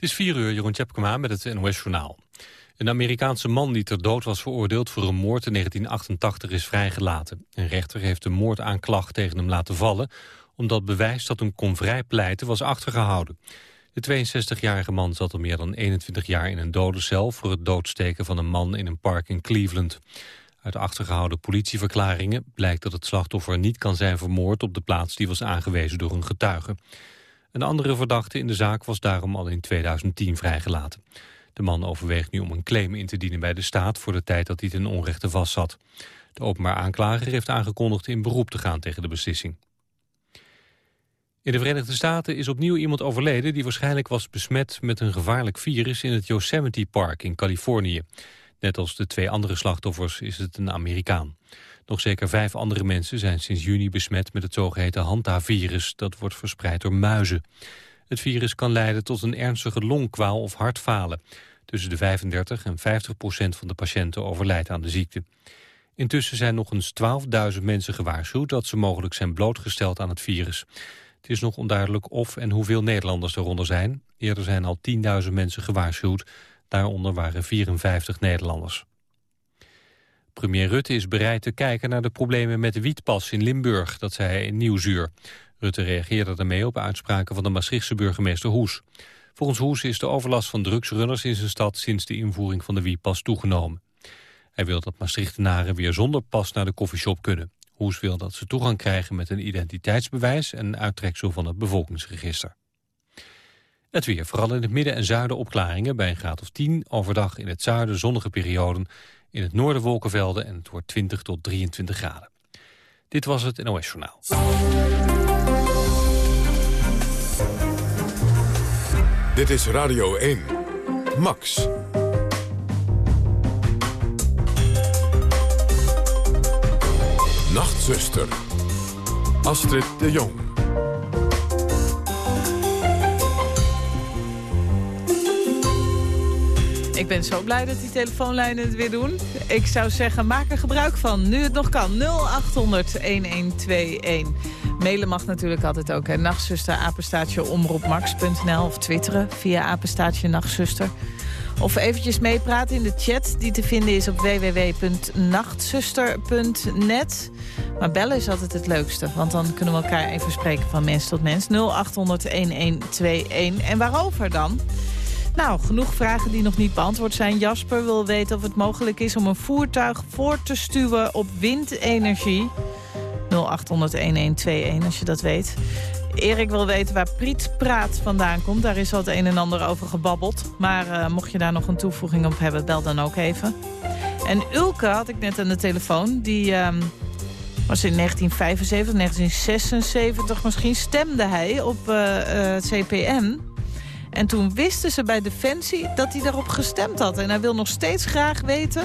Het is 4 uur, Jeroen Tjepkema met het NOS Journaal. Een Amerikaanse man die ter dood was veroordeeld voor een moord in 1988 is vrijgelaten. Een rechter heeft de moordaanklacht tegen hem laten vallen... omdat bewijs dat hem kon vrijpleiten was achtergehouden. De 62-jarige man zat al meer dan 21 jaar in een dode cel... voor het doodsteken van een man in een park in Cleveland. Uit achtergehouden politieverklaringen blijkt dat het slachtoffer niet kan zijn vermoord... op de plaats die was aangewezen door een getuige. Een andere verdachte in de zaak was daarom al in 2010 vrijgelaten. De man overweegt nu om een claim in te dienen bij de staat... voor de tijd dat hij ten onrechte vastzat. De openbaar aanklager heeft aangekondigd in beroep te gaan tegen de beslissing. In de Verenigde Staten is opnieuw iemand overleden... die waarschijnlijk was besmet met een gevaarlijk virus... in het Yosemite Park in Californië. Net als de twee andere slachtoffers is het een Amerikaan. Nog zeker vijf andere mensen zijn sinds juni besmet met het zogeheten Hanta-virus. Dat wordt verspreid door muizen. Het virus kan leiden tot een ernstige longkwaal of hartfalen. Tussen de 35 en 50 procent van de patiënten overlijdt aan de ziekte. Intussen zijn nog eens 12.000 mensen gewaarschuwd dat ze mogelijk zijn blootgesteld aan het virus. Het is nog onduidelijk of en hoeveel Nederlanders eronder zijn. Eerder zijn al 10.000 mensen gewaarschuwd. Daaronder waren 54 Nederlanders. Premier Rutte is bereid te kijken naar de problemen met de wietpas in Limburg. Dat zei hij in Nieuwsuur. Rutte reageerde daarmee op uitspraken van de Maastrichtse burgemeester Hoes. Volgens Hoes is de overlast van drugsrunners in zijn stad... sinds de invoering van de wietpas toegenomen. Hij wil dat Maastrichtenaren weer zonder pas naar de koffieshop kunnen. Hoes wil dat ze toegang krijgen met een identiteitsbewijs... en uittreksel van het bevolkingsregister. Het weer, vooral in het midden en zuiden opklaringen bij een graad of 10. Overdag in het zuiden zonnige perioden. In het noorden wolkenvelden en het wordt 20 tot 23 graden. Dit was het NOS Journaal. Dit is Radio 1. Max. Nachtzuster. Astrid de Jong. Ik ben zo blij dat die telefoonlijnen het weer doen. Ik zou zeggen, maak er gebruik van, nu het nog kan. 0800-1121. Mailen mag natuurlijk altijd ook. Nachtzuster, apenstaatje, omroepmax.nl. Of twitteren via apenstaatje nachtzuster. Of eventjes meepraten in de chat die te vinden is op www.nachtzuster.net. Maar bellen is altijd het leukste, want dan kunnen we elkaar even spreken van mens tot mens. 0800-1121. En waarover dan? Nou, genoeg vragen die nog niet beantwoord zijn. Jasper wil weten of het mogelijk is om een voertuig voor te stuwen op windenergie. 0800-1121 als je dat weet. Erik wil weten waar Priet Praat vandaan komt. Daar is al het een en ander over gebabbeld. Maar uh, mocht je daar nog een toevoeging op hebben, bel dan ook even. En Ulke had ik net aan de telefoon. Die um, was in 1975, 1976 misschien stemde hij op uh, uh, CPN. En toen wisten ze bij Defensie dat hij daarop gestemd had. En hij wil nog steeds graag weten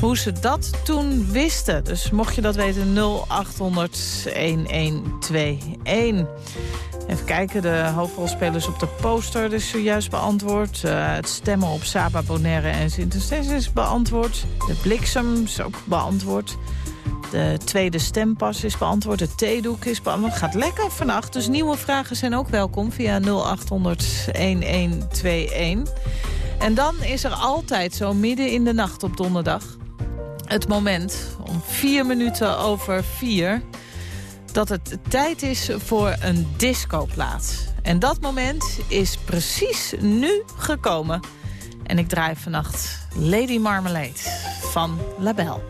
hoe ze dat toen wisten. Dus mocht je dat weten, 0800 1121. Even kijken, de hoofdrolspelers op de poster is zojuist beantwoord. Uh, het stemmen op Saba Bonaire en sint is beantwoord. De bliksem is ook beantwoord. De tweede stempas is beantwoord. De theedoek is beantwoord. Het gaat lekker vannacht. Dus nieuwe vragen zijn ook welkom via 0800-1121. En dan is er altijd zo midden in de nacht op donderdag... het moment om vier minuten over vier... dat het tijd is voor een discoplaats. En dat moment is precies nu gekomen. En ik draai vannacht Lady Marmalade van Label.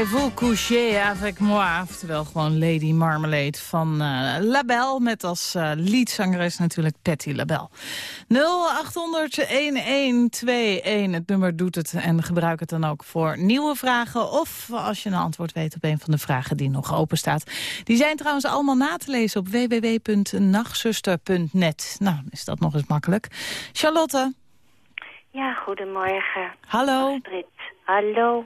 Voulez-vous coucher avec moi? Oftewel gewoon Lady Marmalade van uh, Label. Met als uh, liedzangeres natuurlijk Patty Label. 0800-1121. Het nummer doet het en gebruik het dan ook voor nieuwe vragen. Of als je een antwoord weet op een van de vragen die nog open staat. Die zijn trouwens allemaal na te lezen op www.nachtzuster.net. Nou, is dat nog eens makkelijk. Charlotte. Ja, goedemorgen. Hallo. Astrid. Hallo.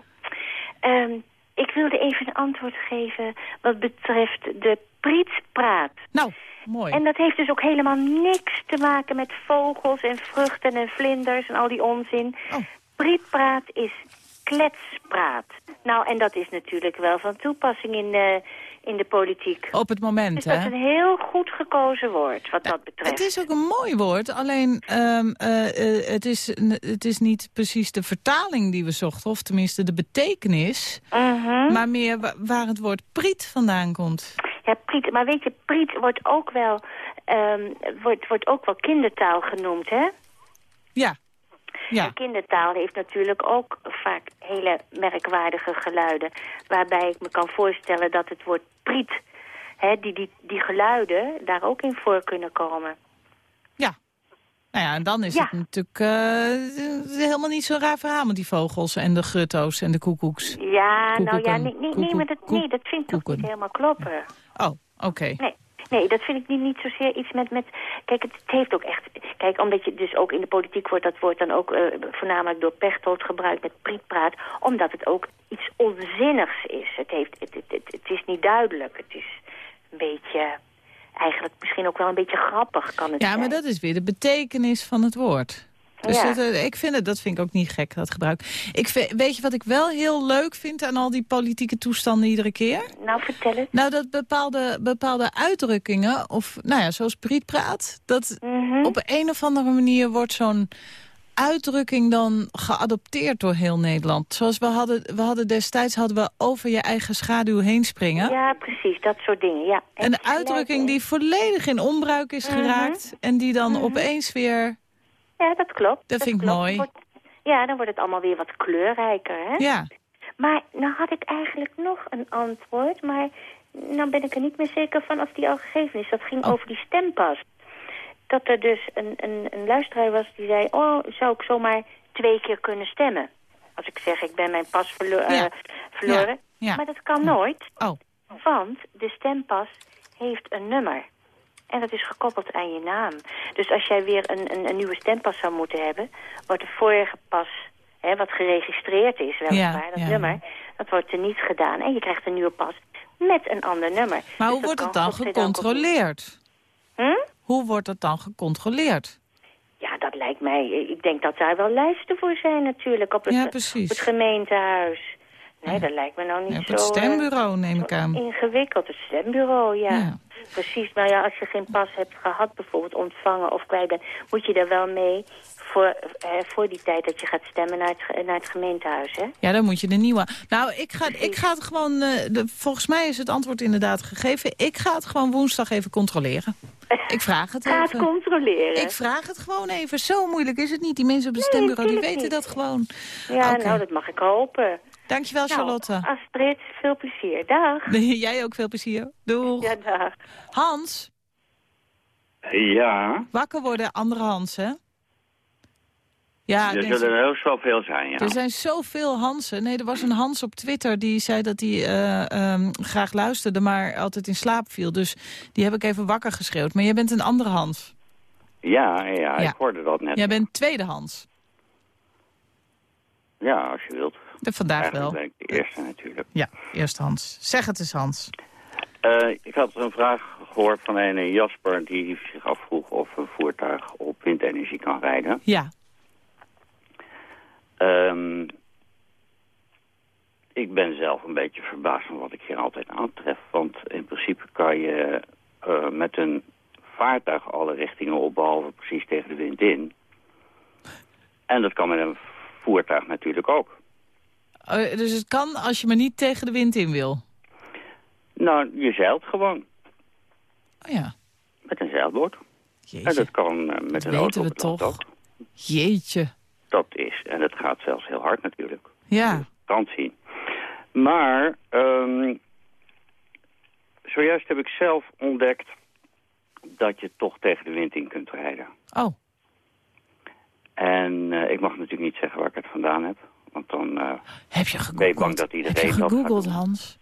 Um, ik wilde even een antwoord geven wat betreft de prietspraat. Nou, mooi. En dat heeft dus ook helemaal niks te maken met vogels en vruchten en vlinders en al die onzin. Oh. Prietpraat is kletspraat. Nou, en dat is natuurlijk wel van toepassing in, uh, in de politiek. Op het moment, dus dat is een heel goed gekozen woord, wat dat betreft. Het is ook een mooi woord, alleen um, uh, uh, het, is, het is niet precies de vertaling die we zochten... of tenminste de betekenis, -huh. maar meer waar het woord priet vandaan komt. Ja, priet, maar weet je, priet wordt ook wel, um, wordt, wordt ook wel kindertaal genoemd, hè? Ja, ja. De kindertaal heeft natuurlijk ook vaak hele merkwaardige geluiden. Waarbij ik me kan voorstellen dat het woord priet, hè, die, die, die geluiden daar ook in voor kunnen komen. Ja. Nou ja, en dan is Ja. het natuurlijk uh, helemaal niet zo'n raar verhaal met die vogels en de grutto's en de koekoeks. Ja, nou ja, nee, nee, nee, maar dat, nee, dat vind ik toch niet helemaal kloppen. Oh, oké. Nee. Nee, dat vind ik niet, niet zozeer iets met, met... Kijk, het, het heeft ook echt... Kijk, omdat je dus ook in de politiek wordt dat woord dan ook eh, voornamelijk door Pechtold gebruikt met prietpraat. Omdat het ook iets onzinnigs is. Het, heeft, het, het, het, het is niet duidelijk. Het is een beetje... Eigenlijk misschien ook wel een beetje grappig kan het Ja, zijn. maar dat is weer de betekenis van het woord. Dus Ja. dat, eh, ik vind het, dat vind ik ook niet gek, dat gebruik. Ik weet je wat ik wel heel leuk vind aan al die politieke toestanden iedere keer? Nou, vertel het. Nou, dat bepaalde, bepaalde uitdrukkingen, of nou ja, zoals prietpraat... dat Mhm. op een of andere manier wordt zo'n uitdrukking dan geadopteerd door heel Nederland. Zoals we hadden, we hadden destijds hadden we over je eigen schaduw heen springen. Ja, precies, dat soort dingen, ja. En Een uitdrukking die volledig in onbruik is Mhm. geraakt... en die dan Mhm. opeens weer... Ja, dat klopt. Dat vind ik klopt. mooi. Dan wordt- ja, dan wordt het allemaal weer wat kleurrijker, hè? Ja, Maar nou had ik eigenlijk nog een antwoord, maar nou ben ik er niet meer zeker van of die al gegeven is. Dat ging Oh. over die stempas. Dat er dus een, een, een luisteraar was die zei, oh, zou ik zomaar twee keer kunnen stemmen? Als ik zeg, ik ben mijn pas verlo eh, Ja. verloren. ja. Maar dat kan nooit, Oh, want de stempas heeft een nummer. En dat is gekoppeld aan je naam. Dus als jij weer een, een, een nieuwe stempas zou moeten hebben... wordt de vorige pas, hè, wat geregistreerd is, weliswaar, Ja, dat ja. nummer... dat wordt er niet gedaan. En je krijgt een nieuwe pas met een ander nummer. maar Dus hoe dat wordt het dan gecontroleerd? Hm? Hoe wordt het dan gecontroleerd? Ja, dat lijkt mij... Ik denk dat daar wel lijsten voor zijn natuurlijk op het, Ja, op het gemeentehuis. Nee, dat lijkt me nou niet Ja, op zo... het eh, stembureau neem ik aan. Ingewikkeld, het stembureau, ja. Ja. Precies, maar ja, als je geen pas hebt gehad, bijvoorbeeld ontvangen of kwijt bent, moet je er wel mee voor, eh, voor die tijd dat je gaat stemmen naar het, naar het gemeentehuis, hè? Ja, dan moet je de nieuwe... Nou, ik ga, ik ga het gewoon... eh, de, volgens mij is het antwoord inderdaad gegeven. Ik ga het gewoon woensdag even controleren. Ik vraag het Ga het even. controleren. Ik vraag het gewoon even. Zo moeilijk is het niet. Die mensen op het stembureau, die weten niet. dat gewoon. Ja, nou, dat mag ik hopen. Dankjewel, Charlotte. Nou, Astrid, veel plezier. Dag. Jij ook veel plezier. Doeg. Ja, dag. Hans, Ja, wakker worden, andere Hans, hè? Ja, er zullen er heel zoveel zijn, ja. er zijn zoveel Hansen. Nee, er was een Hans op Twitter die zei dat hij eh, ehm, graag luisterde, maar altijd in slaap viel. Dus die heb ik even wakker geschreeuwd. Maar jij bent een andere Hans. Ja, ja, Ja. ik hoorde dat net. Jij bent tweede Hans. Ja, als je wilt. De vandaag wel. de eerste natuurlijk. Ja, eerst Hans. Zeg het eens, Hans. Eh, ik had een vraag gehoord van een Jasper die zich afvroeg of een voertuig op windenergie kan rijden. Ja, Ehm, ik ben zelf een beetje verbaasd van wat ik hier altijd aantref. Want in principe kan je eh, met een vaartuig alle richtingen op, behalve precies tegen de wind in. En dat kan met een voertuig natuurlijk ook. Eh, dus het kan als je maar niet tegen de wind in wil. Nou, je zeilt gewoon Oh ja, met een zeilboot. En jeetje. dat kan eh, met Dat een weten auto we op het land toch. ook. Jeetje. Dat is, en dat gaat zelfs heel hard natuurlijk. Ja, Kant zien. Maar ehm, zojuist heb ik zelf ontdekt dat je toch tegen de wind in kunt rijden. Oh, En eh, ik mag natuurlijk niet zeggen waar ik het vandaan heb. Want dan... eh, heb je Ben je gegoogeld? bang dat heb iedereen je dat gaat gegoogeld? Hans?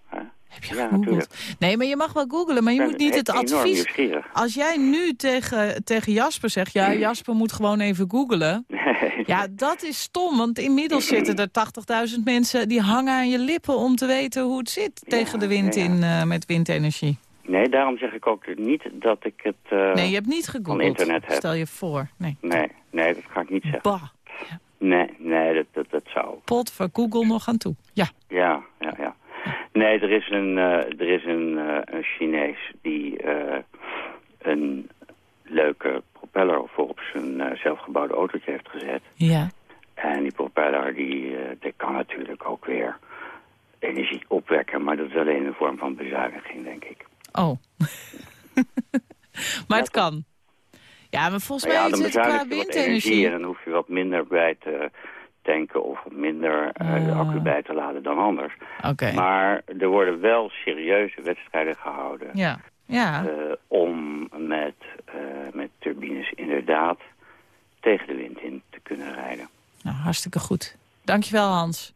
Heb je Ja, gegoogeld? Nee, maar je mag wel googlen, maar je moet ben niet het advies... Als jij nu tegen, tegen Jasper zegt, ja, Jasper moet gewoon even googlen. Ja, dat is stom, want inmiddels zitten er 80.000 mensen... die hangen aan je lippen om te weten hoe het zit tegen de wind ja, in eh, met windenergie. Nee, daarom zeg ik ook niet dat ik het... eh, Nee, je hebt niet gegoogeld. internet heb. Stel je voor. Nee. nee, nee, dat ga ik niet zeggen. Bah, Nee, nee, dat, dat, dat zou... pot voor Google nog aan toe. Ja. Ja, ja, ja. Nee, er is een, eh, er is een, eh, een Chinees die eh, een leuke propeller voor op zijn zelfgebouwde autootje heeft gezet. Ja. En die propeller die, die kan natuurlijk ook weer energie opwekken, maar dat is alleen een vorm van bezuiniging, denk ik. Oh. maar het kan. Ja, maar volgens ja, mij dan is het qua bezuinig je wat energie windenergie... en dan hoef je wat minder bij te tanken of wat minder eh, de Ah. accu bij te laden dan anders. Oké. Maar er worden wel serieuze wedstrijden gehouden Ja. Ja. eh, om met, eh, met turbines inderdaad tegen de wind in te kunnen rijden. Nou, hartstikke goed. Dankjewel, Hans.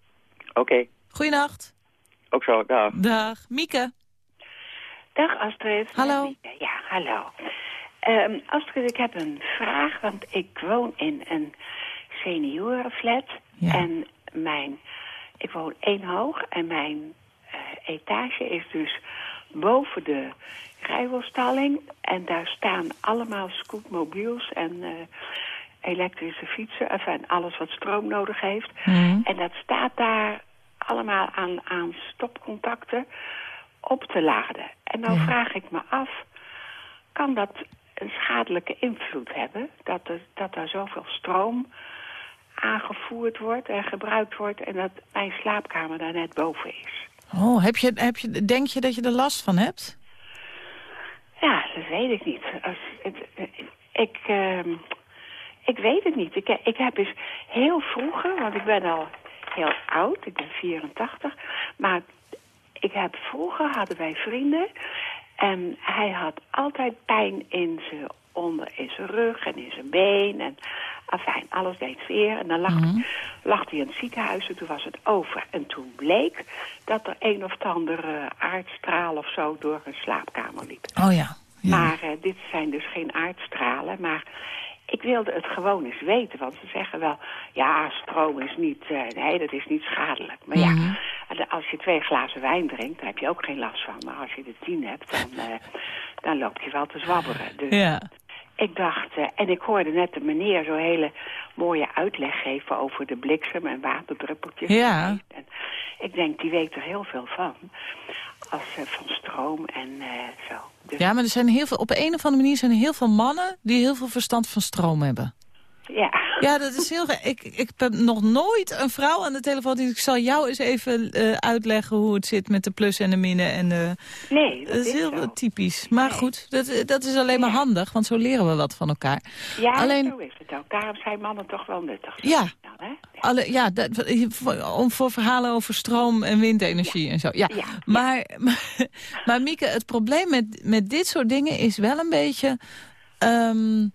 Oké, Goeienacht. ook zo, dag. Dag. Mieke. Dag Astrid. Hallo. Ja, hallo. Ehm, Astrid, ik heb een vraag, want ik woon in een seniorenflat. Ja. En mijn, ik woon één hoog en mijn eh, etage is dus boven de rijwelstalling. En daar staan allemaal scootmobiels en eh, elektrische fietsen. Enfin, alles wat stroom nodig heeft. Mhm. En dat staat daar allemaal aan, aan stopcontacten op te laden. En dan Ja. vraag ik me af, kan dat een schadelijke invloed hebben? Dat er, dat er zoveel stroom aangevoerd wordt en gebruikt wordt... en dat mijn slaapkamer daar net boven is. Oh, heb je, heb je, denk je dat je er last van hebt? Ja, dat weet ik niet. Als, het, ik, ehm, ik weet het niet. Ik, ik heb eens heel vroeger, want ik ben al heel oud, ik ben 84... maar ik heb vroeger hadden wij vrienden... en hij had altijd pijn in zijn onder in zijn rug en in zijn been. En afijn, alles deed zeer. En dan lag, lag hij in het ziekenhuis en toen was het over. En toen bleek dat er een of andere aardstraal of zo door een slaapkamer liep. Oh ja. ja. Maar eh, dit zijn dus geen aardstralen. Maar ik wilde het gewoon eens weten. Want ze zeggen wel, ja, stroom is niet... eh, nee, dat is niet schadelijk. Maar Mhm. ja, en als je twee glazen wijn drinkt, daar heb je ook geen last van. Maar als je er tien hebt, dan, eh, dan loop je wel te zwabberen. Dus ja. Ik dacht, eh, en ik hoorde net de meneer zo'n hele mooie uitleg geven over de bliksem en waterdruppeltjes. Ja. En ik denk, die weet er heel veel van. Als, eh, van stroom en eh, zo. Dus, ja, maar er zijn heel veel, op een of andere manier zijn er heel veel mannen... die heel veel verstand van stroom hebben. Ja. Ja, dat is heel. Ik, ik heb nog nooit een vrouw aan de telefoon... die ik zal jou eens even eh, uitleggen hoe het zit met de plus en de minnen. En de, Nee, dat, dat is heel zo. typisch. Maar goed, dat, dat is alleen maar Ja. handig, want zo leren we wat van elkaar. Ja, alleen- zo is het ook. Daarom zijn mannen toch wel nuttig. Ja. Hè? Ja. Alle, ja, dat, voor, om voor verhalen over stroom en windenergie en zo. Ja. Maar, maar Mieke, het probleem met, met dit soort dingen is wel een beetje... ehm,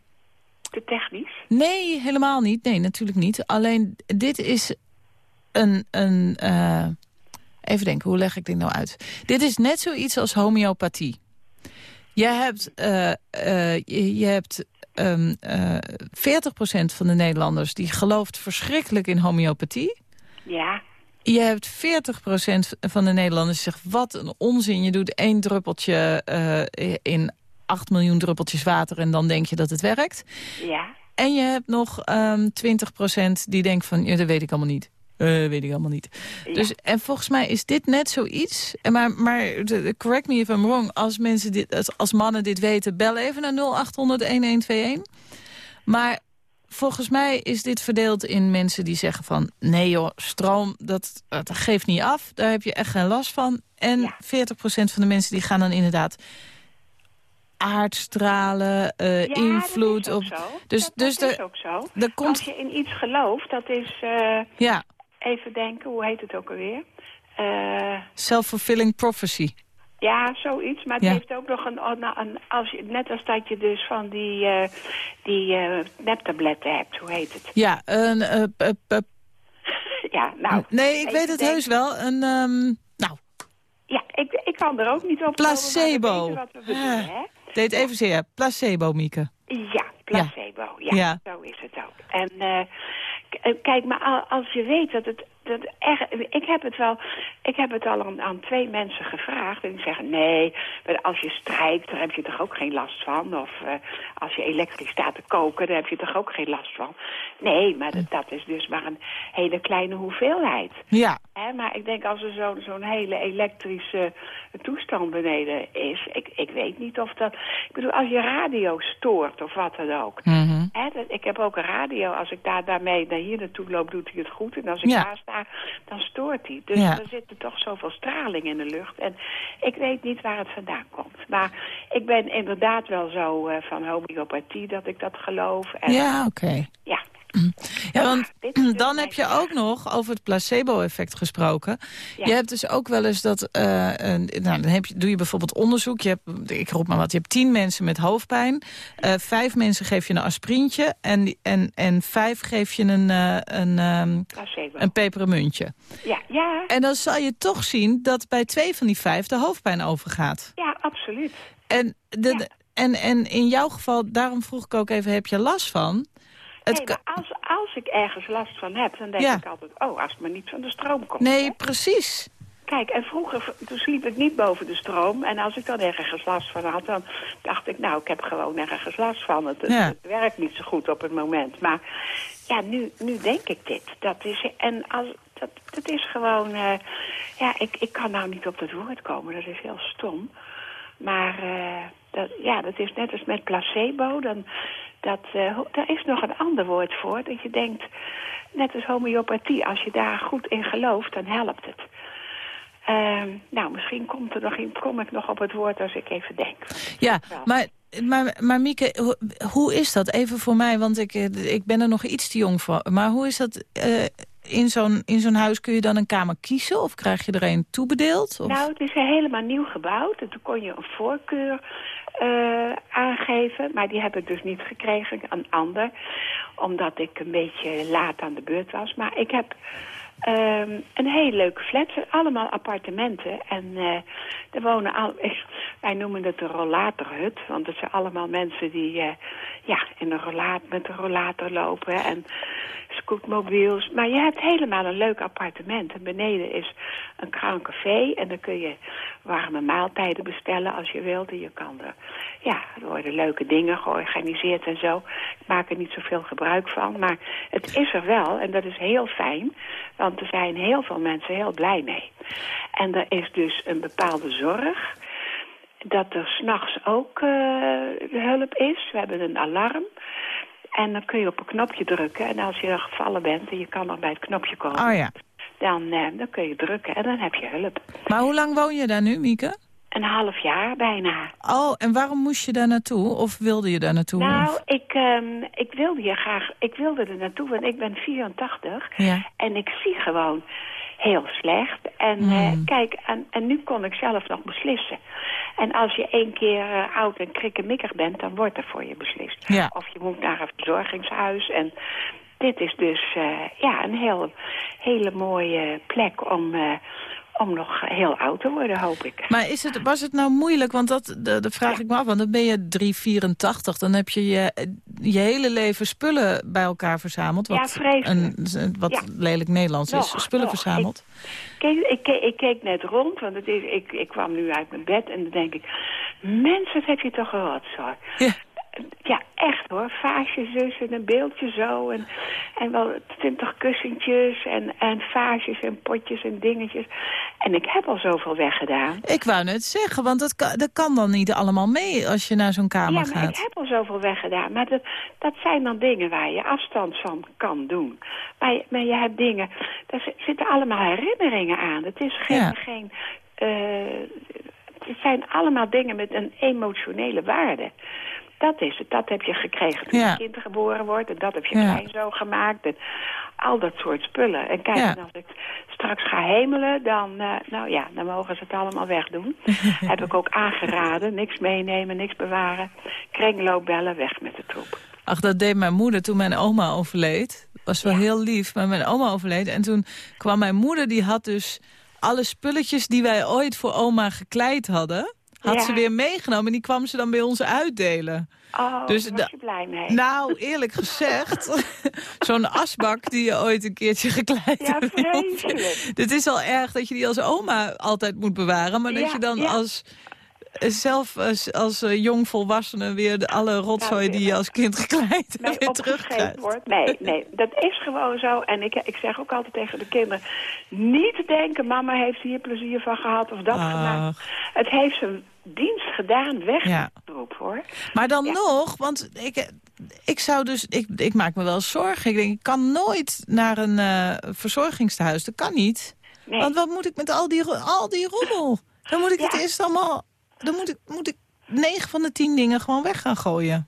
Te technisch. nee, helemaal niet. Nee, natuurlijk niet. Alleen, dit is een... een eh, even denken, hoe leg ik dit nou uit? Dit is net zoiets als homeopathie. Je hebt, eh, je, je hebt ehm, eh 40% van de Nederlanders... die gelooft verschrikkelijk in homeopathie. Ja, Je hebt 40% van de Nederlanders die zegt... wat een onzin, je doet één druppeltje eh, in 8 miljoen druppeltjes water... en dan denk je dat het werkt. ja. En je hebt nog ehm 20% die denkt van... Ja, dat weet ik allemaal niet. Eh, weet ik allemaal niet. Ja. Dus, en volgens mij is dit net zoiets. En Maar, maar correct me if I'm wrong. Als, mensen dit, als, als mannen dit weten, bel even naar 0800-1121. Maar volgens mij is dit verdeeld in mensen die zeggen van... nee joh, stroom, dat, dat geeft niet af. Daar heb je echt geen last van. En Ja. 40% van de mensen die gaan dan inderdaad aardstralen, eh, Ja, invloed dat is op... ook zo. Dus, dat, dus dat is ook zo. komt... Als je in iets gelooft, dat is... eh, Ja, even denken, hoe heet het ook alweer? Eh, Self-fulfilling prophecy. ja, zoiets. Maar het Ja. heeft ook nog een... een, als je, net als dat je dus van die, eh die neptabletten hebt. Hoe heet het? Ja, een... Ja, nou... nee, ik weet het heus wel. Een, ehm, nou, Ja, ik kan er ook niet op Placebo. komen, wat we bedoelen, hè? deed even zeer. Placebo, Mieke. Ja, placebo. Ja, Ja. zo is het ook. En eh, kijk, maar al- als je weet dat het... Dat echt, ik heb het wel, ik heb het al aan, aan twee mensen gevraagd. En die zeggen, nee, maar als je strijkt, daar heb je toch ook geen last van? Of eh, als je elektrisch staat te koken, daar heb je toch ook geen last van? Nee, maar dat, dat is dus maar een hele kleine hoeveelheid. Ja, Hè, maar ik denk als er zo'n zo'n hele elektrische toestand beneden is... Ik, ik weet niet of dat... Ik bedoel, als je radio stoort of wat dan ook... Mhm. Ik heb ook een radio. Als ik daar, daarmee naar hier naartoe loop, doet hij het goed. En als ik Ja. daar sta, dan stoort hij. Dus Ja. er zit er toch zoveel straling in de lucht. En ik weet niet waar het vandaan komt. Maar ik ben inderdaad wel zo eh, van homeopathie dat ik dat geloof. En, ja oké. ja. Ja, want dus dan heb je ook nog over het placebo-effect gesproken. Ja. Je hebt dus ook wel eens dat... eh, een, nou, dan heb je, doe je bijvoorbeeld onderzoek. Je hebt, ik roep maar wat. Je hebt tien mensen met hoofdpijn. Eh, vijf mensen geef je een aspirintje. En, en, en vijf geef je een, eh, een, ehm, een pepermuntje. Ja, ja, En dan zal je toch zien dat bij twee van die vijf de hoofdpijn overgaat. ja, absoluut. En, de, Ja. en, en in jouw geval, daarom vroeg ik ook even, heb je last van? Het nee, maar als, als ik ergens last van heb, dan denk Ja. ik altijd... oh, als het maar niet van de stroom komt. nee, hè. precies. Kijk, en vroeger toen sliep ik niet boven de stroom. En als ik dan ergens last van had, dan dacht ik... nou, ik heb gewoon ergens last van. Het, het, Ja. het werkt niet zo goed op het moment. Maar ja, nu, nu denk ik dit. Dat is, en als, dat, dat is gewoon... eh, ja, ik, ik kan nou niet op dat woord komen. Dat is heel stom. Maar eh, dat, ja, dat is net als met placebo. Dan, dat, eh, daar is nog een ander woord voor. Dat je denkt, net als homeopathie. Als je daar goed in gelooft, dan helpt het. Ehm, nou, misschien komt er nog in, kom ik nog op het woord als ik even denk. Ja, maar, maar, maar Mieke, hoe, hoe is dat? Even voor mij, want ik, eh, ik ben er nog iets te jong voor. Maar hoe is dat? eh, in zo'n in zo'n huis kun je dan een kamer kiezen? Of krijg je er een toebedeeld? Of? Nou, het is helemaal nieuw gebouwd. En toen kon je een voorkeur eh, aangeven. Maar die heb ik dus niet gekregen, een ander. Omdat ik een beetje laat aan de beurt was. Maar ik heb ehm, een hele leuke flat. Allemaal appartementen. En eh er wonen al... Wij noemen het een rollatorhut. Want het zijn allemaal mensen die eh, ja, in een met een rollator lopen. En scootmobiels. Maar je hebt helemaal een leuk appartement. En beneden is een Crown Café. En dan kun je warme maaltijden bestellen als je wilt. En je kan er, ja, er worden leuke dingen georganiseerd en zo. Ik maak er niet zoveel gebruik van. Maar het is er wel. En dat is heel fijn. Want er zijn heel veel mensen heel blij mee. En er is dus een bepaalde zorg dat er s'nachts ook eh, hulp is. We hebben een alarm. En dan kun je op een knopje drukken. En als je er gevallen bent en je kan nog bij het knopje komen... Oh ja. dan, eh, dan kun je drukken en dan heb je hulp. Maar hoe lang woon je daar nu, Mieke? Een half jaar bijna. Oh, en waarom moest je daar naartoe? Of wilde je daar naartoe? Nou, Of- ik, ehm, ik wilde hier graag... Ik wilde er naartoe, want ik ben 84. Ja. En ik zie gewoon heel slecht. En Hmm. eh, kijk, en, en nu kon ik zelf nog beslissen. En als je één keer eh, oud en krikkemikkig bent, dan wordt er voor je beslist. Ja. Of je moet naar een verzorgingshuis. En dit is dus eh, ja, een heel, hele mooie plek om, om nog heel oud te worden, hoop ik. Maar is het, was het nou moeilijk? Want dat, dat, vraag ik me af. Want dan ben je 384. Dan heb je je, je hele leven spullen bij elkaar verzameld. Ja, Wat, vreselijk. een, wat Ja. lelijk Nederlands is. Spullen nog. verzameld. Kijk, ik, keek- ik keek net rond, want het is, ik, ik kwam nu uit mijn bed en dan denk ik... Mensen, wat heb je toch een rotzooi. Ja. Ja, echt hoor. Vaasjes zus en een beeldje zo. En, en wel twintig kussentjes en, en vaasjes en potjes en dingetjes. En ik heb al zoveel weggedaan. Ik wou net zeggen, want dat kan, dat kan dan niet allemaal mee als je naar zo'n kamer ja, maar gaat. ik heb al zoveel weggedaan. Maar dat, dat zijn dan dingen waar je afstand van kan doen. Maar je, maar je hebt dingen, daar zi- zitten allemaal herinneringen aan. Het is geen, Ja. geen eh, het zijn allemaal dingen met een emotionele waarde. Dat is het. Dat heb je gekregen toen Ja. je kind geboren wordt. En dat heb je Ja. kleinzoon gemaakt. En al dat soort spullen. En kijk, Ja. en als ik straks ga hemelen, dan, eh, nou ja, dan mogen ze het allemaal wegdoen. heb ik ook aangeraden. Niks meenemen, niks bewaren. Kringloop bellen, weg met de troep. Ach, dat deed mijn moeder toen mijn oma overleed. Was wel heel lief, maar mijn oma overleed. En toen kwam mijn moeder, die had dus alle spulletjes die wij ooit voor oma gekleid hadden... had Ja. ze weer meegenomen en die kwam ze dan bij ons uitdelen. Oh, Dus daar da- was je blij mee. Nou, eerlijk gezegd, zo'n asbak die je ooit een keertje gekleid Ja, hebt. vreselijk. Het is al erg dat je die als oma altijd moet bewaren... maar dat Ja, je dan ja. als, zelf als, als eh, jong volwassene... weer alle rotzooi die je als kind gekleid hebt weer terugkrijgt. wordt. Nee, nee, dat is gewoon zo. En ik, ik zeg ook altijd tegen de kinderen... niet denken, mama heeft hier plezier van gehad of dat Ach. gedaan. Het heeft zijn dienst gedaan, weg Ja. hoor. Maar dan Ja. nog, want ik, ik zou dus, ik, ik maak me wel zorgen. Ik denk, ik kan nooit naar een eh verzorgingstehuis. Dat kan niet. Nee. Want wat moet ik met al die, al die rommel? Dan moet ik het eerst allemaal, dan moet ik, moet ik negen van de tien dingen gewoon weg gaan gooien.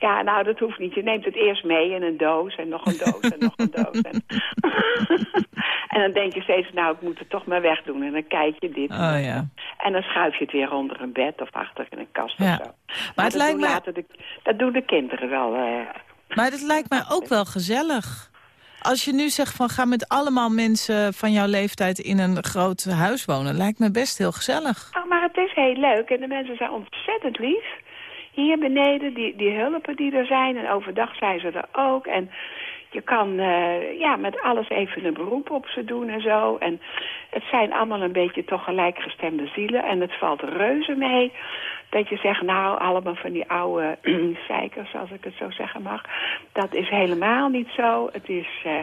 Ja, nou, dat hoeft niet. Je neemt het eerst mee in een doos en nog een doos en nog een doos. En, en dan denk je steeds, nou, ik moet het toch maar wegdoen. En dan kijk je dit. Oh ja. En dan schuif je het weer onder een bed of achter in een kast Ja. of zo. Maar het dat lijkt de, dat doen de kinderen wel. eh. maar het lijkt mij ook wel gezellig. Als je nu zegt van ga met allemaal mensen van jouw leeftijd in een groot huis wonen, lijkt me best heel gezellig. Het is heel leuk en de mensen zijn ontzettend lief. Hier beneden, die, die hulpen die er zijn. En overdag zijn ze er ook. En je kan eh, ja, met alles even een beroep op ze doen en zo. En het zijn allemaal een beetje toch gelijkgestemde zielen. En het valt reuze mee dat je zegt, nou, allemaal van die oude zeikers, als ik het zo zeggen mag. Dat is helemaal niet zo. Het is... eh,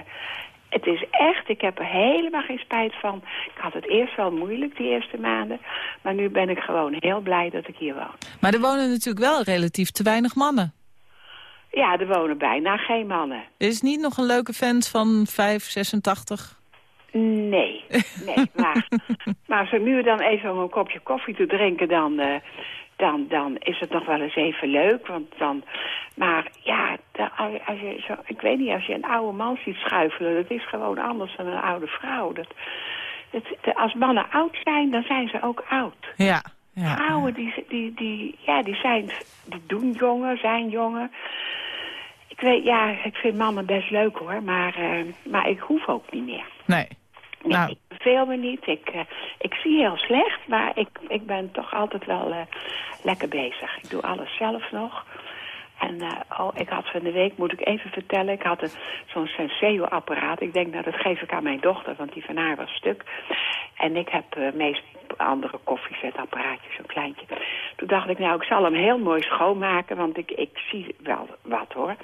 het is echt, ik heb er helemaal geen spijt van. Ik had het eerst wel moeilijk, die eerste maanden. Maar nu ben ik gewoon heel blij dat ik hier woon. Maar er wonen natuurlijk wel relatief te weinig mannen. Ja, er wonen bijna geen mannen. Is niet nog een leuke vent van 5, 86? Nee, nee. Maar, maar als ik nu dan even om een kopje koffie te drinken, dan, eh, dan, dan is het nog wel eens even leuk. Want dan, maar ja, als je zo, ik weet niet, als je een oude man ziet schuifelen, dat is gewoon anders dan een oude vrouw. Dat, als mannen oud zijn, dan zijn ze ook oud. Ja. ja. Vrouwen, die, die, die, ja, die, zijn, die doen jongen, zijn jongen. Ik weet, ja, ik vind mannen best leuk hoor, maar, eh, maar ik hoef ook niet meer. Nee. Nee, Nou. ik verveel me niet. Ik, eh, ik zie heel slecht, maar ik, ik ben toch altijd wel eh, lekker bezig. Ik doe alles zelf nog. En eh, oh, ik had van de week, moet ik even vertellen, ik had zo'n Senseo-apparaat. Ik denk, nou, dat geef ik aan mijn dochter, want die van haar was stuk. En ik heb eh meest andere koffiezetapparaatjes, zo'n kleintje. Toen dacht ik, nou, ik zal hem heel mooi schoonmaken, want ik, ik zie wel wat, hoor.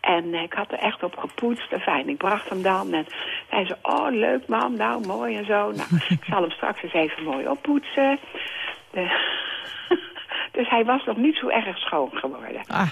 En eh, ik had er echt op gepoetst en fijn. Ik bracht hem dan en hij zei, oh, leuk man, nou, mooi en zo. Nou, ik zal hem straks eens even mooi oppoetsen. De- dus hij was nog niet zo erg schoon geworden. Ah.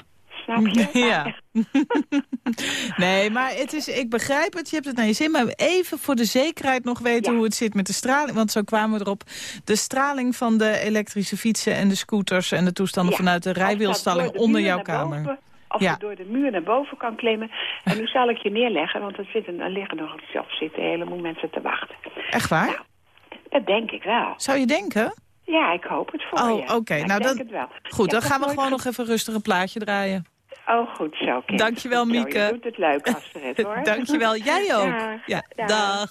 Snap je? Ja. nee, maar het is, ik begrijp het, je hebt het naar je zin. Maar even voor de zekerheid nog weten Ja. hoe het zit met de straling. Want zo kwamen we erop. De straling van de elektrische fietsen en de scooters... en de toestanden Ja. vanuit de dat rijwielstalling de onder jouw kamer. boven- of Ja. je door de muur naar boven kan klimmen. En nu zal ik je neerleggen, want er, zitten, er liggen nog zelf zitten een heleboel mensen te wachten. Echt waar? Nou, Dat denk ik wel. Zou je denken? Ja, ik hoop het voor Oh, je. oké. Nou, ik denk dan- het wel. Goed, dan gaan we gewoon ge- nog even rustig een plaatje draaien. Oh, goed zo, kind. Dankjewel, Goed zo. Mieke. Je doet het leuk, Astrid, hoor. Dankjewel. Jij ook. Dag. Ja, Dag. dag.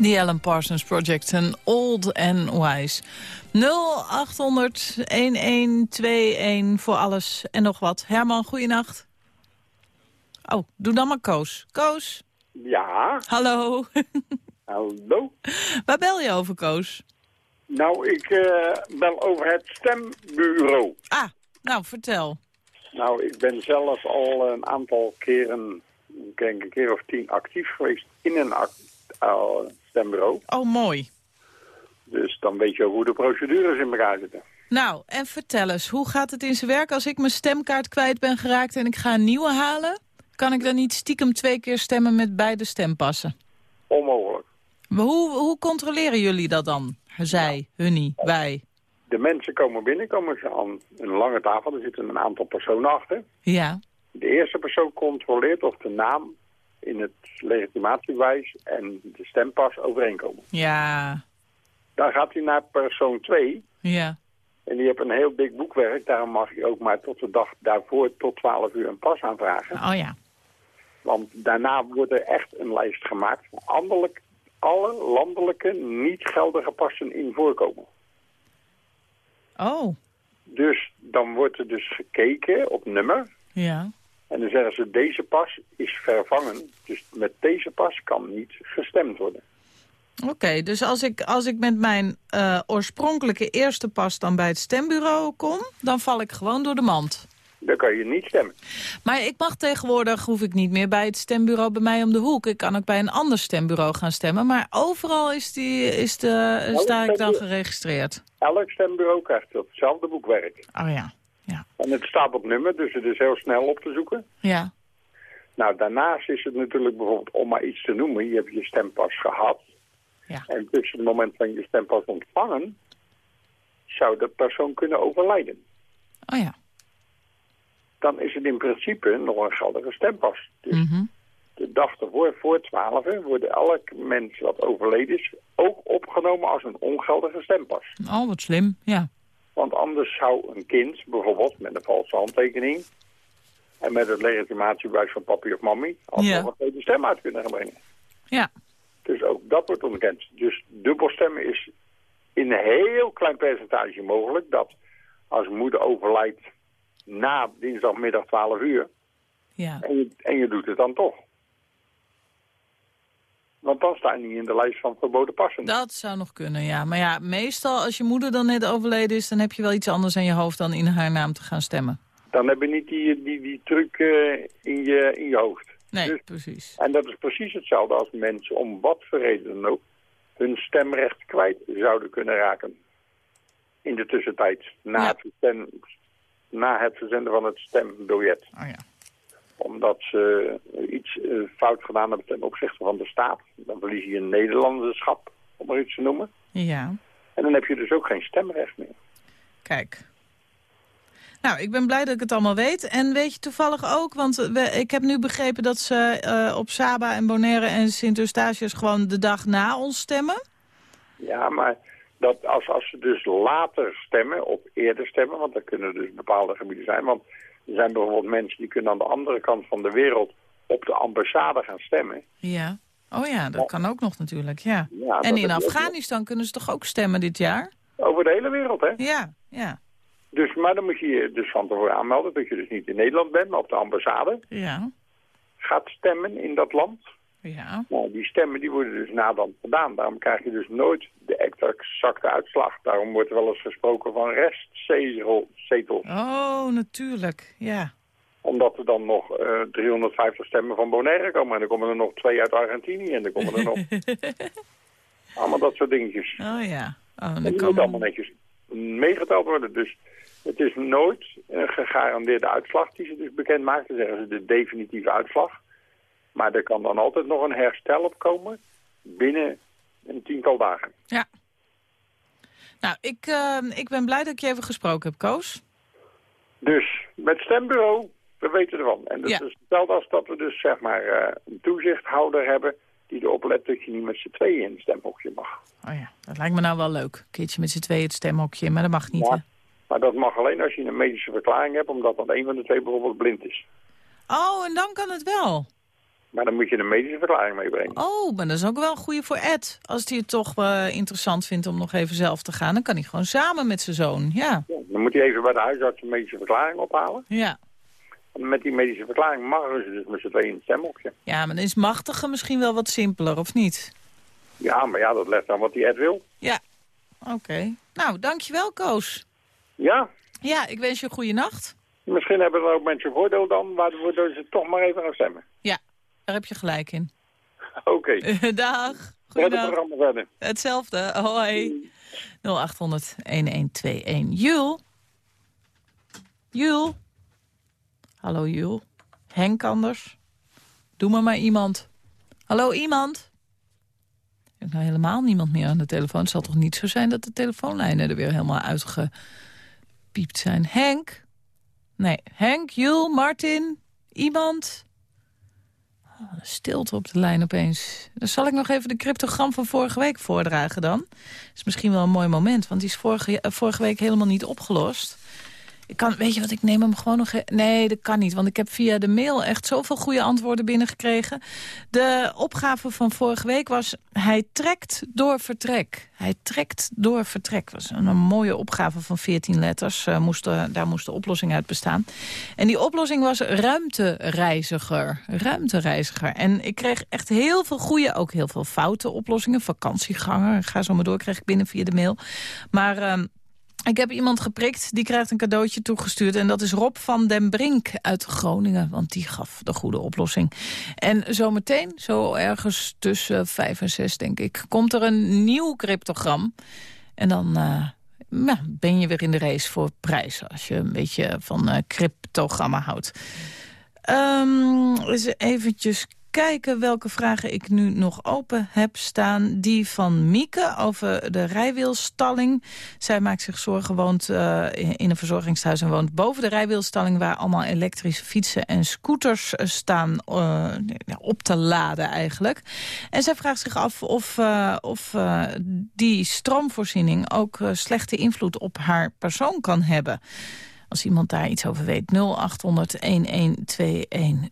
The Alan Parsons Project en Old and Wise. 0800-1121 voor alles en nog wat. Herman, goeienacht. Oh, doe dan maar Koos. Koos, Ja, hallo. hallo. Waar bel je over, Koos? Nou, ik eh, bel over het stembureau. Ah, nou, vertel. Nou, ik ben zelf al een aantal keren, ik denk een keer of tien, actief geweest in een stembureau. Oh, mooi. Dus dan weet je hoe de procedures in elkaar zitten. Nou, en vertel eens, hoe gaat het in zijn werk als ik mijn stemkaart kwijt ben geraakt en ik ga een nieuwe halen? Kan ik dan niet stiekem twee keer stemmen met beide stempassen? Onmogelijk. Maar Hoe, hoe controleren jullie dat dan? Zij, hunnie, wij. De mensen komen binnen, komen ze aan een lange tafel. Er zitten een aantal personen achter. Ja, De eerste persoon controleert of de naam in het legitimatiebewijs en de stempas overeenkomen. ja, Dan gaat hij naar persoon 2 ja. En die heeft een heel dik boekwerk. Daarom mag je ook maar tot de dag daarvoor tot 12 uur een pas aanvragen. Oh ja. Want daarna wordt er echt een lijst gemaakt van anderlijk, alle landelijke niet geldige passen in voorkomen. Oh, Dus dan wordt er dus gekeken op nummer. ja. En dan zeggen ze deze pas is vervangen. Dus met deze pas kan niet gestemd worden. Oké, dus als ik, als ik met mijn eh, oorspronkelijke eerste pas dan bij het stembureau kom... dan val ik gewoon door de mand. Dan kan je niet stemmen. Maar ik mag tegenwoordig, hoef ik niet meer bij het stembureau bij mij om de hoek. Ik kan ook bij een ander stembureau gaan stemmen. Maar overal is die, is de, sta ik dan geregistreerd. Elk stembureau krijgt hetzelfde boekwerk. Oh ja, ja, En het staat op nummer, dus het is heel snel op te zoeken. ja. Nou, daarnaast is het natuurlijk bijvoorbeeld, om maar iets te noemen, je hebt je stempas gehad. Ja. En tussen het moment van je stempas ontvangen, zou de persoon kunnen overlijden. Oh ja. Dan is het in principe nog een geldige stempas. Dus Mhm. de de dag ervoor, voor 12, wordt elk mens wat overleden is... ook opgenomen als een ongeldige stempas. Oh, wat slim, ja. Anders zou een kind, bijvoorbeeld met een valse handtekening... en met het legitimatiebewijs van papi of mammy... alsnog Ja. een tweede stem uit kunnen gaan brengen. Ja, Dus ook dat wordt onderkend. Dus dubbelstemmen is in een heel klein percentage mogelijk... dat als moeder overlijdt na dinsdagmiddag 12 uur... ja. en je, en je doet het dan toch. Want dan sta je niet in de lijst van verboden passen. Dat zou nog kunnen, ja. Maar ja, meestal als je moeder dan net overleden is... dan heb je wel iets anders in je hoofd dan in haar naam te gaan stemmen. Dan heb je niet die, die, die truc eh, in, je, in je hoofd. Nee, Dus- precies. En dat is precies hetzelfde als mensen om wat voor reden dan ook... hun stemrecht kwijt zouden kunnen raken. In de tussentijd, na, Ja. het, stem, na het verzenden van het stembiljet. Oh ja. Omdat ze iets eh, fout gedaan hebben ten opzichte van de staat. Dan verlies je Nederlanderschap, om maar iets te noemen. Ja, En dan heb je dus ook geen stemrecht meer. kijk. Nou, ik ben blij dat ik het allemaal weet. En weet je toevallig ook, want we, ik heb nu begrepen dat ze eh, op Saba en Bonaire en Sint-Eustatius gewoon de dag na ons stemmen. Ja, maar dat als, als ze dus later stemmen, of eerder stemmen, want dat kunnen dus bepaalde gebieden zijn. Want er zijn bijvoorbeeld mensen die kunnen aan de andere kant van de wereld op de ambassade gaan stemmen. Ja. Oh ja, dat kan ook nog natuurlijk, ja. En in Afghanistan kunnen ze toch ook stemmen dit jaar? Over de hele wereld, hè? Ja, ja, Dus, maar dan moet je je dus van tevoren aanmelden dat je dus niet in Nederland bent, maar op de ambassade ja, gaat stemmen in dat land. Ja. Nou, die stemmen die worden dus nadan gedaan. Daarom krijg je dus nooit de exacte uitslag. Daarom wordt er wel eens gesproken van restzetels. Oh, natuurlijk, ja. Omdat er dan nog eh 350 stemmen van Bonaire komen. En dan komen er nog twee uit Argentinië. En dan komen er nog allemaal dat soort dingetjes. Oh ja. Oh, En die kan... moet allemaal netjes meegeteld worden. Dus het is nooit een gegarandeerde uitslag die ze dus bekend maken. Dan zeggen ze de definitieve uitslag. Maar er kan dan altijd nog een herstel op komen binnen een tiental dagen. Ja. Nou, ik, eh, ik ben blij dat ik je even gesproken heb, Koos. Dus met stembureau, we weten ervan. En dat Ja. is hetzelfde als dat we dus zeg maar eh, een toezichthouder hebben die erop let dat je niet met z'n tweeën in het stemhokje mag. Oh ja, dat lijkt me nou wel leuk. Een keertje met z'n tweeën het stemhokje, maar dat mag niet, Ja. hè? Maar dat mag alleen als je een medische verklaring hebt, omdat dan een van de twee bijvoorbeeld blind is. Oh, en dan kan het wel. Maar dan moet je een medische verklaring meebrengen. Oh, maar dat is ook wel een goede voor Ed. Als hij het toch eh, interessant vindt om nog even zelf te gaan... dan kan hij gewoon samen met zijn zoon, ja. Ja, dan moet hij even bij de huisarts een medische verklaring ophalen. Ja, En met die medische verklaring mogen ze dus met z'n tweeën in het stemhokje. ja maar dan is machtigen misschien wel wat simpeler, of niet? Ja, maar ja, dat legt aan wat die Ed wil. Ja, oké. Nou, dankjewel, Koos. Ja, Ja, ik wens je een goede nacht. misschien hebben er ook mensen voordeel dan, waardoor ze toch maar even gaan stemmen. Daar heb je gelijk in. Oké, Dag. Het verder. Hetzelfde. Hoi. 0800 1121. Jul. Jul. Hallo Jul. Henk anders. Doe maar maar iemand. Hallo iemand. Ik heb nou helemaal niemand meer aan de telefoon. Het zal toch niet zo zijn dat de telefoonlijnen er weer helemaal uitgepiept zijn. Henk. Nee, Henk, Jul, Martin. Iemand. Stilte op de lijn opeens. Dan zal ik nog even de cryptogram van vorige week voordragen dan. Is misschien wel een mooi moment, want die is vorige, eh, vorige week helemaal niet opgelost. Ik kan, weet je wat, ik neem hem gewoon nog... Nee, dat kan niet, want ik heb via de mail echt zoveel goede antwoorden binnengekregen. De opgave van vorige week was... Hij trekt door vertrek. Hij trekt door vertrek. Was een, mooie opgave van 14 letters. Eh, moest, daar moest de oplossing uit bestaan. En die oplossing was ruimtereiziger. Ruimtereiziger. En ik kreeg echt heel veel goede, ook heel veel foute oplossingen. Vakantieganger, ga zo maar door, kreeg ik binnen via de mail. Maar... ehm, ik heb iemand geprikt, die krijgt een cadeautje toegestuurd. En dat is Rob van den Brink uit Groningen. Want die gaf de goede oplossing. En zometeen, zo ergens tussen vijf en zes denk ik... komt er een nieuw cryptogram. En dan eh, nou, ben je weer in de race voor prijzen. Als je een beetje van eh cryptogrammen houdt. Ehm eens eventjes kijken welke vragen ik nu nog open heb staan. Die van Mieke over de rijwielstalling. Zij maakt zich zorgen, woont eh, in een verzorgingshuis... en woont boven de rijwielstalling... waar allemaal elektrische fietsen en scooters eh, staan eh, op te laden eigenlijk. En zij vraagt zich af of, of die stroomvoorziening... ook slechte invloed op haar persoon kan hebben. Als iemand daar iets over weet, 0800-1121.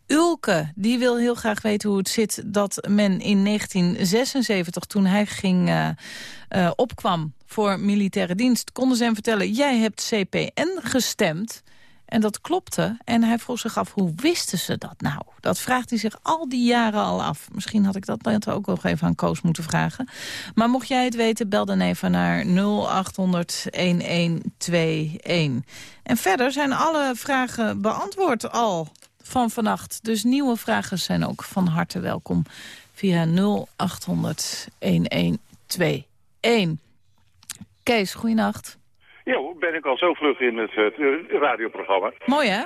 Ulke, die wil heel graag weten hoe het zit dat men in 1976... toen hij ging, eh, eh, opkwam voor militaire dienst... konden ze hem vertellen, jij hebt CPN gestemd... En dat klopte. En hij vroeg zich af, hoe wisten ze dat nou? Dat vraagt hij zich al die jaren al af. Misschien had ik dat net ook nog even aan Koos moeten vragen. Maar mocht jij het weten, bel dan even naar 0800-1121. En verder zijn alle vragen beantwoord al van vannacht. Dus nieuwe vragen zijn ook van harte welkom via 0800-1121. Kees, goeienacht. Ja, ben ik al zo vlug in het eh, radioprogramma. Mooi hè?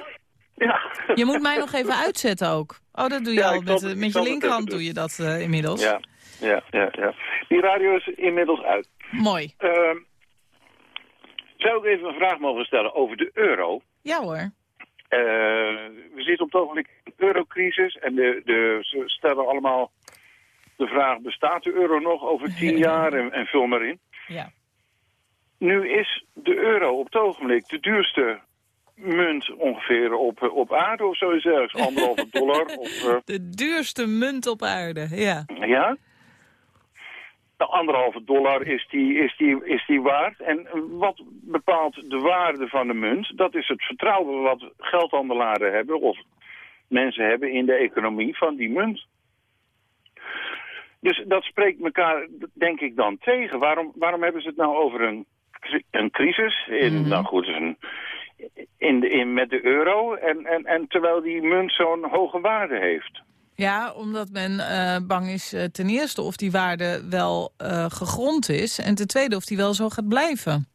Ja. Je moet mij nog even uitzetten ook. Oh, dat doe je Ja, al. Met, het- met je het linkerhand doe je dat eh, inmiddels. Ja, ja, ja, ja. Die radio is inmiddels uit. Mooi. Ehm, zou ik even een vraag mogen stellen over de euro? Ja hoor. Eh, we zitten op het ogenblik in de eurocrisis en de, de, ze stellen allemaal de vraag, bestaat de euro nog over tien jaar en, en vul maar in. Ja. Nu is de euro op het ogenblik de duurste munt ongeveer op, op aarde of zo is ergens. Anderhalve dollar of... eh, De duurste munt op aarde, ja. Ja? Nou, anderhalve dollar is die, is, die, is die waard. En wat bepaalt de waarde van de munt? Dat is het vertrouwen wat geldhandelaren hebben... of mensen hebben in de economie van die munt. Dus dat spreekt elkaar, denk ik, dan tegen. Waarom, waarom hebben ze het nou over een, een crisis? In, Nou goed, een, in de, in, met de euro. En, en, en terwijl die munt zo'n hoge waarde heeft. Ja, omdat men eh, bang is eh, ten eerste of die waarde wel eh, gegrond is... en ten tweede of die wel zo gaat blijven.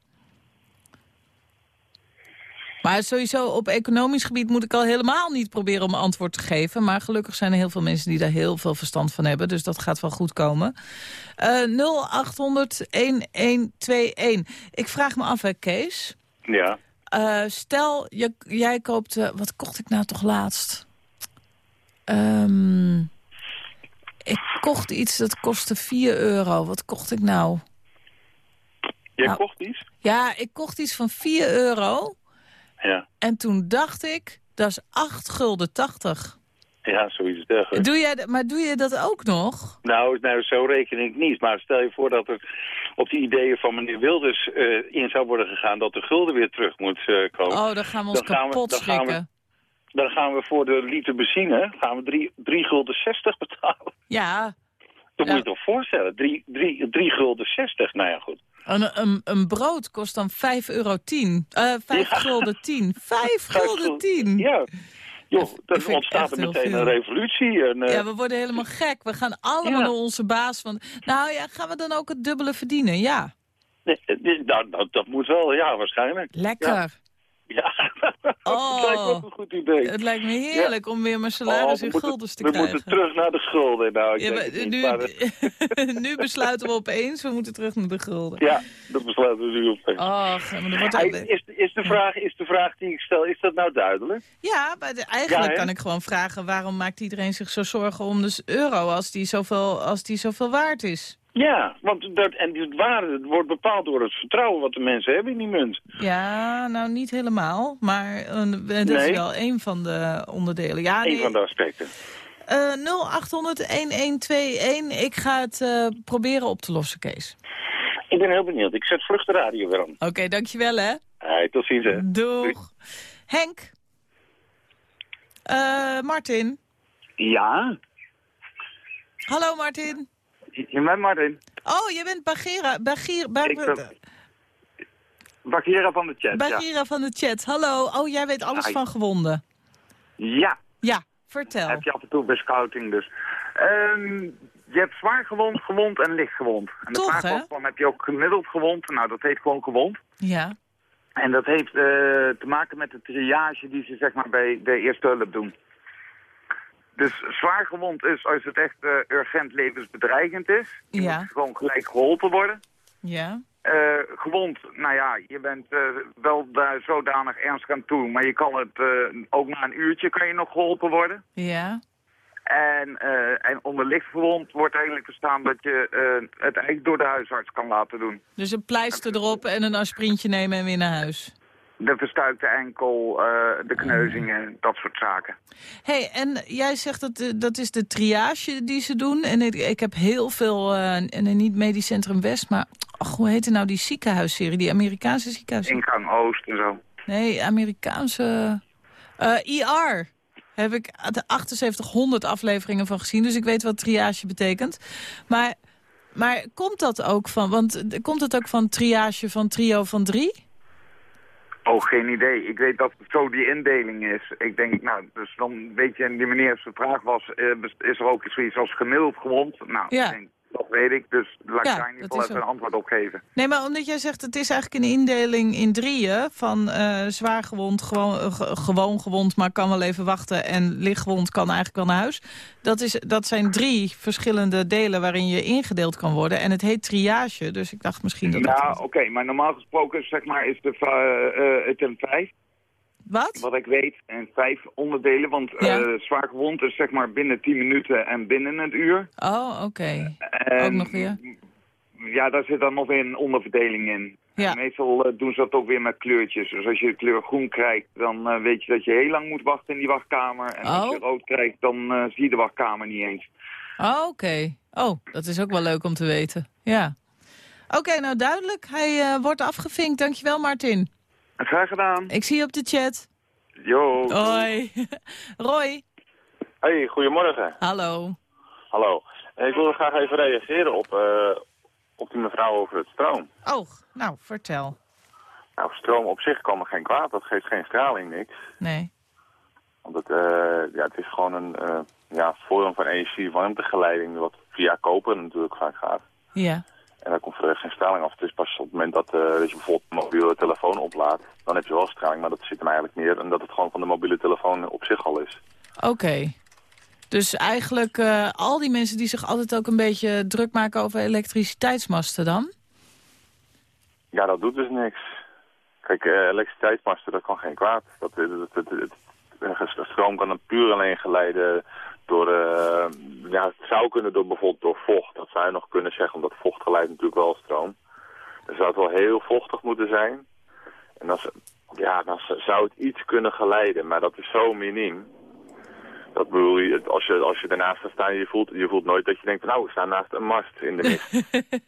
Maar sowieso op economisch gebied moet ik al helemaal niet proberen om antwoord te geven. Maar gelukkig zijn er heel veel mensen die daar heel veel verstand van hebben. Dus dat gaat wel goed komen. Eh 0800-1121. Ik vraag me af, hè, Kees. Ja. Eh, stel, je, jij koopt... eh, wat kocht ik nou toch laatst? Ehm, ik kocht iets dat kostte 4 euro. Wat kocht ik nou? Jij Nou. kocht iets? Ja, ik kocht iets van 4 euro. Ja. En toen dacht ik, dat is 8 gulden 80. Ja, zoiets dergelijks. Doe jij, maar doe je dat ook nog? Nou, nou, zo reken ik niet. Maar stel je voor dat er op die ideeën van meneer Wilders eh, in zou worden gegaan... dat de gulden weer terug moet eh, komen. Oh, dan gaan we ons Dan gaan we- kapot dan we- schrikken. Dan gaan we voor de liter benzine gaan we drie, drie gulden 60 betalen. Ja, Dat moet je toch voorstellen. Drie, drie, drie gulden 60. Nou ja, goed. Een, een, een brood kost dan 5 euro 10. Eh 5 Ja. gulden 10. 5 gulden 10. Ja. Joh, Dat dan ontstaat er meteen een revolutie. En, eh, Ja, we worden helemaal gek. We gaan allemaal Ja. naar onze baas van... Nou ja, gaan we dan ook het dubbele verdienen? Ja. nee, nee, nou, nou, dat moet wel, ja, waarschijnlijk. Lekker. Ja, Oh. dat lijkt me een goed idee. Het lijkt me heerlijk om weer mijn salaris Oh, we in guldens te we krijgen. moeten terug naar de gulden. Nou, ik Ja, maar niet, nu, maar, eh, nu besluiten we opeens, we moeten terug naar de gulden. ja, dat besluiten we nu op. Och, maar wordt ook- is, is, de vraag, is de vraag die ik stel, is dat nou duidelijk? Ja, maar de- eigenlijk Ja, kan ik gewoon vragen... waarom maakt iedereen zich zo zorgen om de euro als die zoveel, als die zoveel waard is? Ja, want dat, en die waarde wordt bepaald door het vertrouwen wat de mensen hebben in die munt. Ja, nou niet helemaal, maar eh, dat Nee. is wel een van de onderdelen. Ja, Een nee, van de aspecten. eh, 0800-1121. Ik ga het eh, proberen op te lossen, Kees. Ik ben heel benieuwd. Ik zet vlug de radio weer aan. Oké, dankjewel hè. Hey, tot ziens hè. Doeg. Henk. Eh, Martin. Ja, Hallo Martin. Je bent Martin. Oh, je bent Bagheera, Bagheer, Ba- Ik ben- Bagheera van de chat, ja. Bagheera van de chat. Hallo. Oh, jij weet alles Hi. van gewonden. Ja, Ja, vertel. heb je af en toe bij scouting dus. Ehm, je hebt zwaar gewond, gewond en licht gewond. En de Toch, vraag hè? was van, heb je ook gemiddeld gewond? Nou, dat heet gewoon gewond. Ja. En dat heeft eh, te maken met de triage die ze zeg maar bij de eerste hulp doen. Dus zwaar gewond is als het echt eh, urgent levensbedreigend is. Je Ja. moet gewoon gelijk geholpen worden. Ja. Eh, gewond, nou ja, je bent eh, wel daar zodanig ernstig aan toe. Maar je kan het, ook na een uurtje kan je nog geholpen worden. Ja. En, en onder licht gewond wordt eigenlijk verstaan dat je het eigenlijk door de huisarts kan laten doen. Dus een pleister erop en een aspirintje nemen en weer naar huis. De verstuikte enkel, eh, de kneuzingen, dat soort zaken. hey, en jij zegt dat eh, dat is de triage die ze doen. En ik, ik heb heel veel, eh, en niet Medisch Centrum West, maar ach, hoe heette nou die ziekenhuisserie, die Amerikaanse ziekenhuisserie? Ingang Oost en zo. Nee, Amerikaanse... eh ER heb ik de 7800 afleveringen van gezien. Dus ik weet wat triage betekent. Maar, maar komt dat ook van... Want komt het ook van triage van trio van drie? Oh, geen idee. Ik weet dat het zo die indeling is. Ik denk, nou, dus dan weet je, die meneer zijn vraag was, eh, is er ook zoiets als gemiddeld gewond? Nou, Ja. ik denk, dat weet ik, dus laat ik Ja, daar in ieder geval even een antwoord op geven. Nee, maar omdat jij zegt het is eigenlijk een indeling in drieën. Van eh, zwaar gewond, gewoon, eh, ge- gewoon gewond, maar kan wel even wachten. En lichtgewond kan eigenlijk wel naar huis. Dat, is, dat zijn drie verschillende delen waarin je ingedeeld kan worden. En het heet triage, dus ik dacht misschien dat Ja, dat... oké, maar normaal gesproken zeg maar, is de, eh, het een vijf, Wat? wat ik weet, en vijf onderdelen. Want Ja. eh, zwaar gewond is zeg maar binnen 10 minuten en binnen het uur. Oh, oké. Ook nog weer? Ja, daar zit dan nog weer een onderverdeling in. Ja. Meestal eh, doen ze dat ook weer met kleurtjes. Dus als je de kleur groen krijgt, dan eh, weet je dat je heel lang moet wachten in die wachtkamer. En als Oh. je rood krijgt, dan zie je de wachtkamer niet eens. Oh, oké. Oh, dat is ook wel leuk om te weten. Ja. Oké, nou duidelijk. Hij wordt afgevinkt. Dankjewel, Martin. Graag gedaan. Ik zie je op de chat. Jo. Hoi. Roy. Hey, goedemorgen. Hallo. Hallo. Eh, Ik wilde graag even reageren op, eh, op die mevrouw over het stroom. Oh, nou, vertel. Nou, stroom op zich kan er geen kwaad. Dat geeft geen straling, niks. Nee. Want het, eh, ja, het is gewoon een eh, ja, vorm van energie-warmtegeleiding... wat via koper natuurlijk vaak gaat. Ja. En daar komt verder geen straling af. Het is pas op het moment dat, eh, dat je bijvoorbeeld een mobiele telefoon oplaadt... dan heb je wel straling, maar dat zit hem eigenlijk meer... en dat het gewoon van de mobiele telefoon op zich al is. Oké. Dus eigenlijk eh, al die mensen die zich altijd ook een beetje druk maken over elektriciteitsmasten dan? Ja, dat doet dus niks. Kijk, eh, elektriciteitsmasten, dat kan geen kwaad. Dat, stroom kan dan puur alleen geleiden door... eh, ja, het zou kunnen door bijvoorbeeld door vocht. Dat zou je nog kunnen zeggen, omdat vocht geleidt natuurlijk wel stroom. Dan zou het wel heel vochtig moeten zijn. En dan, ja, dan zou het iets kunnen geleiden, maar dat is zo miniem. Dat bedoel je, als je, als je ernaast gaat staan, je voelt, je voelt nooit dat je denkt, nou, ik sta naast een mast in de mist.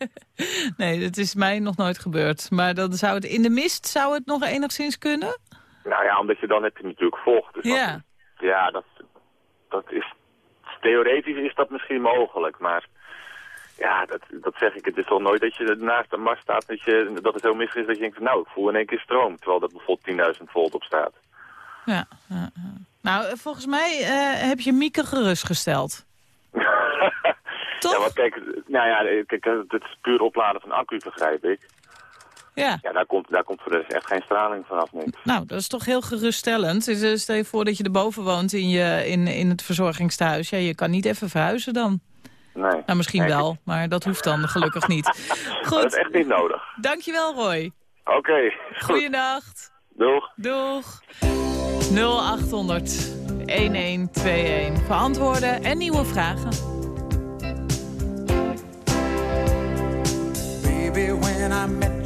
Nee, dat is mij nog nooit gebeurd. Maar dan zou het in de mist zou het nog enigszins kunnen? Nou ja, omdat je dan heb je natuurlijk vocht. Dus Ja. dat- ja, dat, dat is... Theoretisch is dat misschien mogelijk, maar... Ja, dat, dat zeg ik. Het is toch nooit dat je naast een mast staat dat, je, dat het heel mistig is dat je denkt van nou, ik voel in één keer stroom. Terwijl er bijvoorbeeld 10.000 volt op staat. Ja. Nou, volgens mij eh, heb je Mieke gerustgesteld. Toch? Ja, want kijk, nou ja, kijk, het is puur opladen van accu, begrijp ik. Ja. Ja, daar komt, daar komt voor de rest echt geen straling vanaf niks. Nou, dat is toch heel geruststellend. Stel je voor dat je erboven woont in, je, in, in het verzorgingstehuis. Ja, je kan niet even verhuizen dan. Nee. Nou, misschien Nee, wel, maar dat hoeft dan gelukkig niet. Dat is Goed, echt niet nodig. dankjewel Roy. Oké, goed. Goeienacht. Doeg. Doeg. 0800 1121. Verantwoorden en nieuwe vragen. Baby, when I met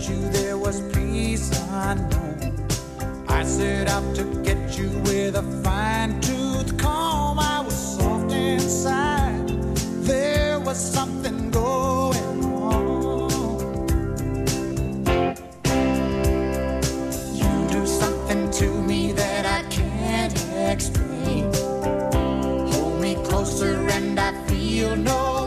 peace unknown. I set out to get you with a fine tooth comb. I was soft inside. There was something going on. You do something to me that I can't explain. Hold me closer and I feel no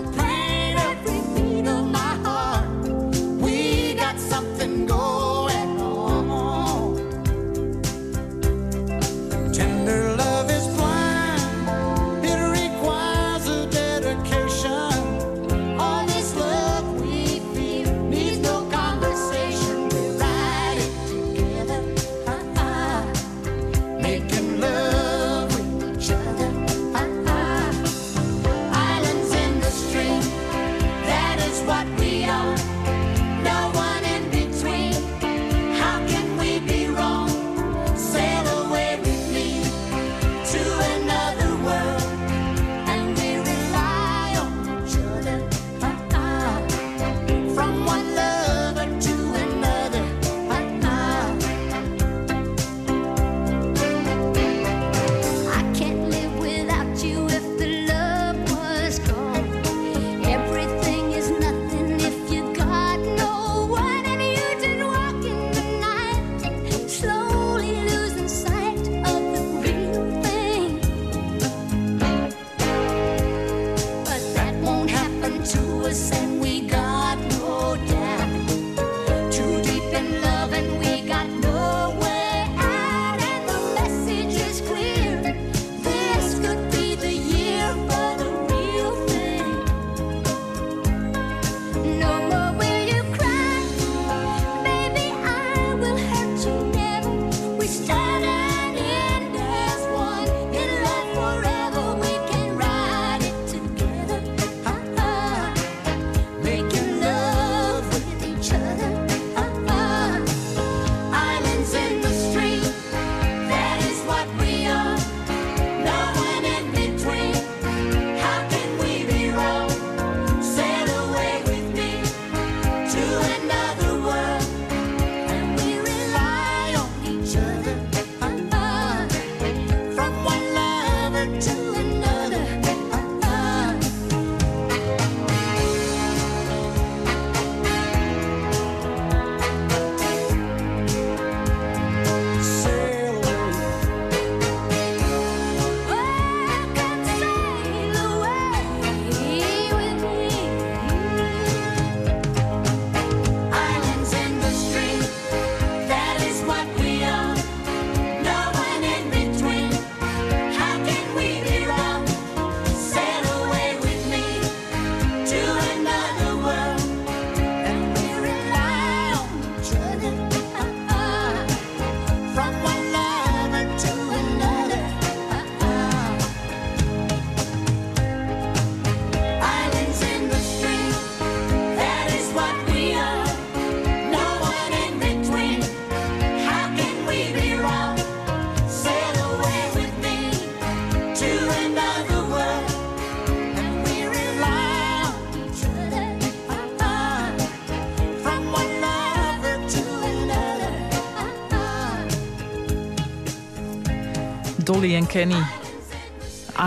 Kenny.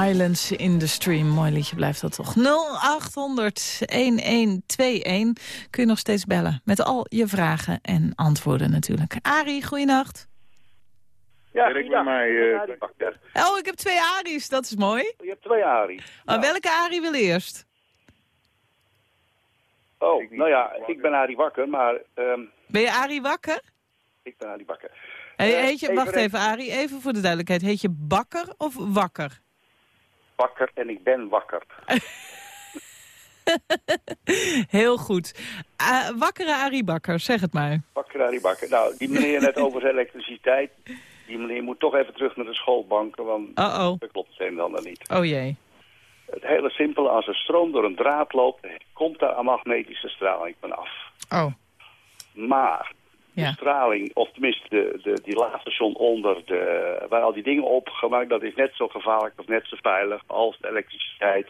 Islands in the Stream. Mooi liedje blijft dat toch. 0800-1121 kun je nog steeds bellen. Met al je vragen en antwoorden natuurlijk. Arie, goeienacht. Ja, ik bij mij. eh, Oh, ik heb twee Aries. Dat is mooi. je hebt twee Arie. Maar welke Arie wil eerst? Oh, nou ja, ik ben Arie Wakker, maar ehm, Ben je Arie Wakker? ik ben Arie Wakker. Hey, heet je, wacht even, Arie. Even voor de duidelijkheid. Heet je Bakker of Wakker? Wakker en ik ben wakker. Heel goed. Eh, wakkere Arie Bakker, zeg het maar. Wakker Arie Wakker. Nou, die meneer net over zijn elektriciteit. Die meneer moet toch even terug naar de schoolbanken, want dat klopt het een en ander niet. Oh jee. Het hele simpele, als er stroom door een draad loopt, komt daar magnetische straling vanaf. Oh. Maar de straling, of tenminste de, de, die laadstation onder de, waar al die dingen opgemaakt, dat is net zo gevaarlijk of net zo veilig als de elektriciteit.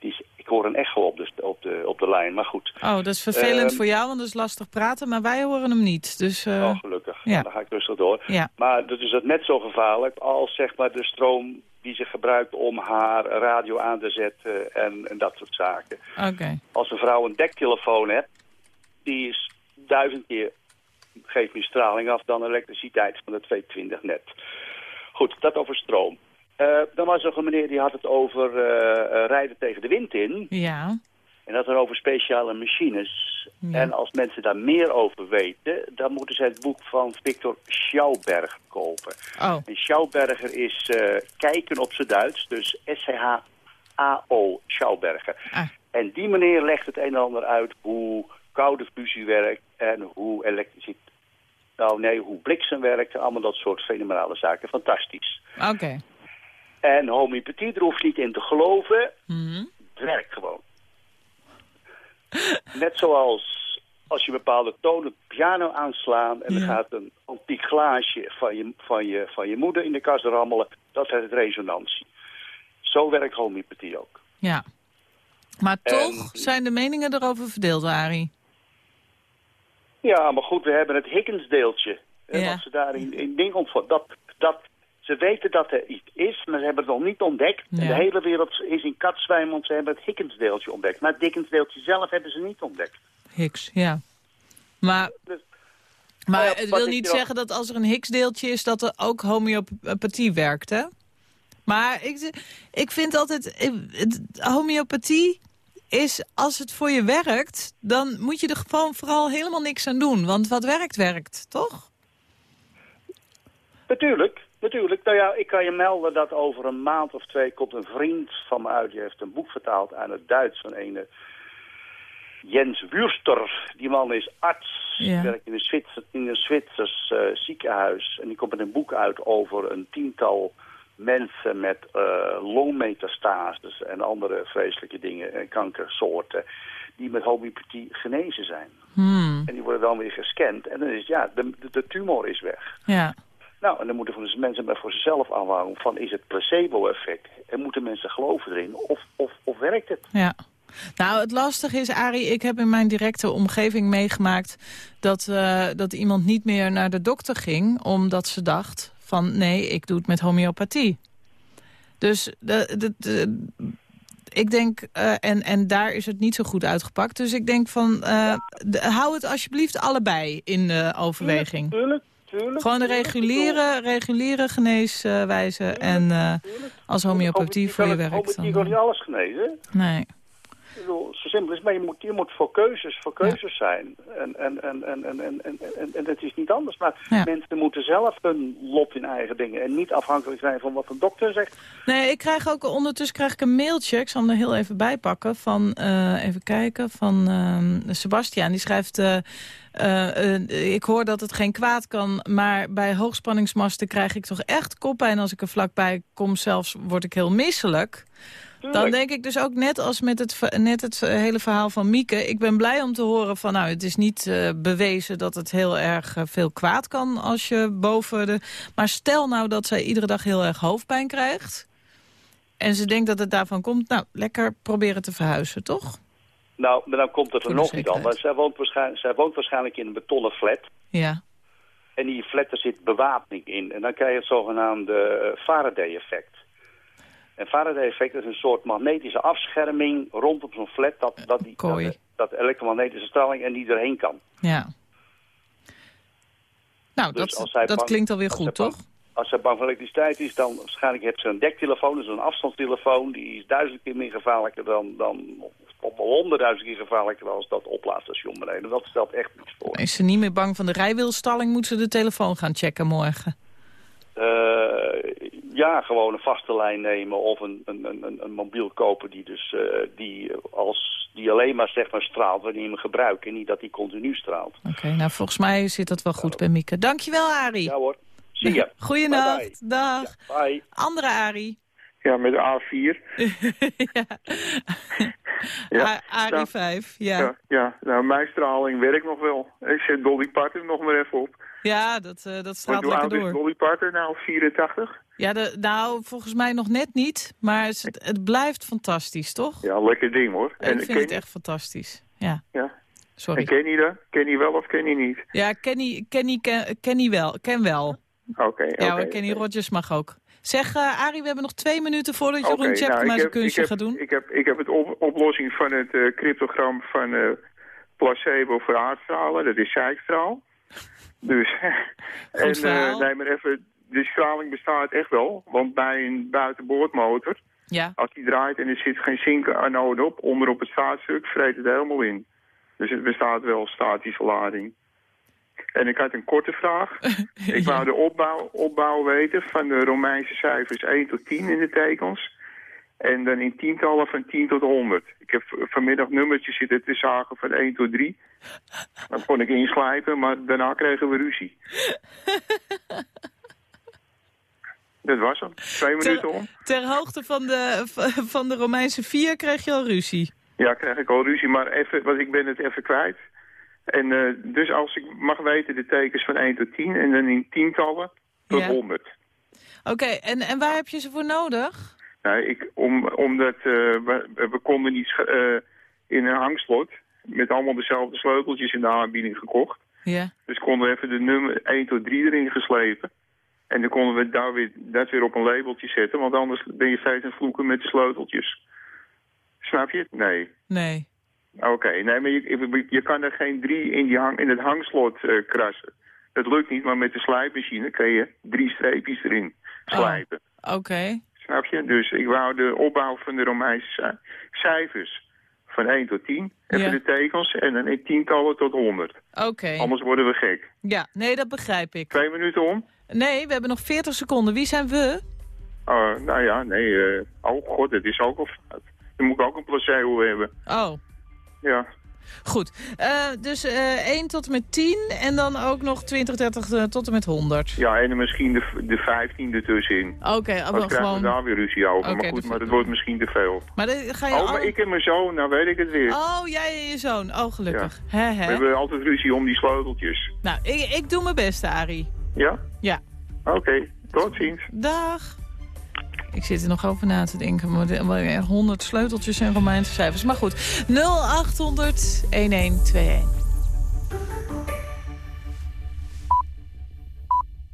Die ik hoor een echo op de, op de, op de lijn, maar goed. Oh, dat is vervelend Ehm, voor jou, want dat is lastig praten. Maar wij horen hem niet. Dus, eh, Oh, gelukkig. ja. Dan ga ik rustig door. Ja. Maar dat is het net zo gevaarlijk als zeg maar, de stroom die ze gebruikt om haar radio aan te zetten en, en dat soort zaken. Oké. Als een vrouw een dektelefoon hebt, die is duizend keer, geeft meer straling af dan elektriciteit van de 220 net. Goed, dat over stroom. Eh, dan was er nog een meneer die had het over eh, eh, rijden tegen de wind in. Ja. En dat dan over speciale machines. Ja. En als mensen daar meer over weten, dan moeten ze het boek van Victor Schauberger kopen. Oh. En Schauberger is kijken op zijn Duits, dus S-C-H-A-O, Schauberger. Ah. En die meneer legt het een en ander uit hoe koude fusie werkt en hoe elektriciteit... Nou nee, hoe bliksem werkt allemaal dat soort fenomenale zaken. Fantastisch. Oké. En homeopathie, er hoeft niet in te geloven. Mhm. Het werkt gewoon. Net zoals als je bepaalde tonen piano aanslaan... en er Ja. gaat een antiek glaasje van je, van, je, van je moeder in de kast rammelen... dat heet resonantie. Zo werkt homeopathie ook. Ja. Maar En- toch zijn de meningen erover verdeeld, Arie. Ja, maar goed, we hebben het Higgins-deeltje. Ja. Wat ze daar in, in ding. Dat, dat, ze weten dat er iets is, maar ze hebben het nog niet ontdekt. Ja. de hele wereld is in katzwijn, want ze hebben het Higgins-deeltje ontdekt. Maar het Dickens-deeltje zelf hebben ze niet ontdekt. Higgs, ja. Maar, Dus- maar Nou ja, het wil niet zeggen dat als er een Higgs-deeltje is... dat er ook homeopathie werkt, hè? Maar ik, ik vind altijd... eh, het- Homeopathie is, als het voor je werkt... dan moet je er gewoon vooral helemaal niks aan doen. Want wat werkt, werkt, toch? Natuurlijk, natuurlijk. Nou ja, ik kan je melden dat over een maand of twee komt een vriend van me uit. Die heeft een boek vertaald aan het Duits van een Jens Wurster. Die man is arts, Ja. werkt in een, Zwitser, in een Zwitsers eh, ziekenhuis. En die komt met een boek uit over een tiental mensen met eh longmetastases en andere vreselijke dingen, en kankersoorten, die met homeopathie genezen zijn. Hmm, En die worden dan weer gescand en dan is ja, de, de, de tumor is weg. ja. Nou, en dan moeten dus mensen maar voor zichzelf aanhouden van is het placebo-effect? En moeten mensen geloven erin of, of, of werkt het? Ja. Nou, het lastige is, Arie, ik heb in mijn directe omgeving meegemaakt... Dat, eh, dat iemand niet meer naar de dokter ging... omdat ze dacht van, nee, ik doe het met homeopathie. Dus de, de, de- ik denk, eh, en, en daar is het niet zo goed uitgepakt... dus ik denk van, eh, hou het alsjeblieft allebei in de overweging. Tuurlijk, tuurlijk. Gewoon de reguliere, reguliere geneeswijze en eh, als homeopathie voor je werkt. Homeopathie kan niet alles genezen. nee. Bedoel, zo simpel is maar je moet, je moet voor keuzes, voor keuzes zijn. En, en, en, en, en, en, en, en, en het is niet anders. Maar Ja. mensen moeten zelf hun lot in eigen dingen. En niet afhankelijk zijn van wat een dokter zegt. Nee, ik krijg ook ondertussen krijg ik een mailtje. Ik zal hem er heel even bij pakken. Van, eh, even kijken, van ehm Sebastiaan. Die schrijft... eh, eh, ik hoor dat het geen kwaad kan, maar bij hoogspanningsmasten krijg ik toch echt koppijn als ik er vlakbij kom. Zelfs word ik heel misselijk. Dan denk ik dus ook net als met het, net het eh, hele verhaal van Mieke. Ik ben blij om te horen van nou, het is niet eh, bewezen dat het heel erg eh, veel kwaad kan als je boven de... Maar stel nou dat zij iedere dag heel erg hoofdpijn krijgt. En ze denkt dat het daarvan komt. Nou, lekker proberen te verhuizen, toch? Nou, maar dan komt het er nog niet. Maar zij woont, waarschijnlijk, zij woont waarschijnlijk in een betonnen flat. Ja. En die flat, daar zit bewapening in. En dan krijg je het zogenaamde Faraday-effect. En Faraday-effect is een soort magnetische afscherming rondom zo'n flat... dat, dat, die, dat, dat elektromagnetische straling er niet doorheen kan. Ja. Nou, Dus dat, dat bang- klinkt alweer goed, toch? bang- Als zij bang voor elektriciteit is, dan waarschijnlijk heeft ze een dektelefoon, dus een afstandstelefoon. Die is duizend keer meer gevaarlijker dan, dan of wel honderdduizend keer gevaarlijker dan als dat oplaadstation beneden. Dat stelt echt niets voor. Is ze niet meer bang van de rijwielstalling, moet ze de telefoon gaan checken morgen. Eh, ja, gewoon een vaste lijn nemen of een, een, een, een- mobiel kopen die, dus, eh, die, als, die alleen maar, zeg maar straalt wanneer je hem gebruikt en niet dat hij continu straalt. Oké, nou volgens mij zit dat wel goed bij Mieke. Dankjewel, Arie. Ja hoor, zie je. Goeienacht. Dag. Bye. Andere Arie. Ja, met de A4. Ja. A- Arie Nou, 5, ja. Ja, ja, nou, mijn straling werkt nog wel. Ik zet Dolly Parton nog maar even op. Ja, dat, eh, dat straalt hoe lekker oud is door. Dolly Parton nou? 84? Ja, de, nou, volgens mij nog net niet. Maar het, het blijft fantastisch, toch? Ja, lekker ding hoor. ik vind het echt fantastisch. Ja, Ja. sorry. En ken je dat? Ken je wel of ken je niet? Ja, Kenny, Kenny, ken, Kenny wel. Ken wel. Oké, Ja hoor, Kenny Rogers mag ook. Zeg, eh Arie, we hebben nog twee minuten voordat Jeroen Oké, Tjepkema nou, zijn kunstje heb, gaat doen. Ik heb, ik heb het op, oplossing van het eh, cryptogram van eh, placebo voor aardstralen. Dat is zijstraal. Dus, en eh, verhaal. nee, maar even, de straling bestaat echt wel. Want bij een buitenboordmotor, Ja, als die draait en er zit geen zinkanode op, onder op het staatstuk, vreet het helemaal in. Dus het bestaat wel statische lading. En ik had een korte vraag. Ik wou de opbouw, opbouw weten van de Romeinse cijfers 1 tot 10 in de tekens. En dan in tientallen van 10 tot 100. Ik heb vanmiddag nummertjes zitten te zagen van 1 tot 3. Dat kon ik inslijpen, maar daarna kregen we ruzie. Dat was hem. Twee minuten om. ter hoogte van de, van de Romeinse vier kreeg je al ruzie. Ja, krijg ik al ruzie, maar even, want ik ben het even kwijt. En eh, dus als ik mag weten de tekens van 1 tot 10 en dan in tientallen tot Ja. 100. Oké, en, en waar heb je ze voor nodig? Nou, ik, om, omdat eh, we, we konden niet eh, in een hangslot met allemaal dezelfde sleuteltjes in de aanbieding gekocht. Ja. Dus konden we even de nummer 1 tot 3 erin geslepen. En dan konden we daar weer, dat weer op een labeltje zetten, want anders ben je het vloeken met de sleuteltjes. Snap je het? Nee. Nee. Oké, nee, maar je, je kan er geen drie in, die hang, in het hangslot eh, krassen. Dat lukt niet, maar met de slijpmachine kun je drie streepjes erin slijpen. Oké. Snap je? Dus ik wou de opbouw van de Romeinse ci- cijfers van 1 tot 10. Even Ja. de tekens en dan in tientallen tot 100. Oké. Anders worden we gek. Ja, nee, dat begrijp ik. Twee minuten om? Nee, we hebben nog 40 seconden. Wie zijn we? Oh, nou ja, nee. eh, oh god, het is ook al fout. Dan moet ik ook een placebo hebben. Oh, Ja. goed. Eh, dus eh 1 tot en met 10 en dan ook nog 20, 30 eh, tot en met 100. Ja, en misschien de, de 15 ertussenin. Oké, okay, Dan krijgen gewoon... we daar weer ruzie over. Maar goed, maar het wordt misschien te veel. Maar dan ga je Oh, al- maar ik en mijn zoon, nou weet ik het weer. Oh, jij en je zoon. Oh, gelukkig. Hè, We hè? hebben altijd ruzie om die sleuteltjes. Nou, ik, ik doe mijn best, Arie. Ja? Ja. Oké, tot ziens. Dag. Ik zit er nog over na te denken. Maar 100 sleuteltjes en Romeinse cijfers. Maar goed, 0800 1121.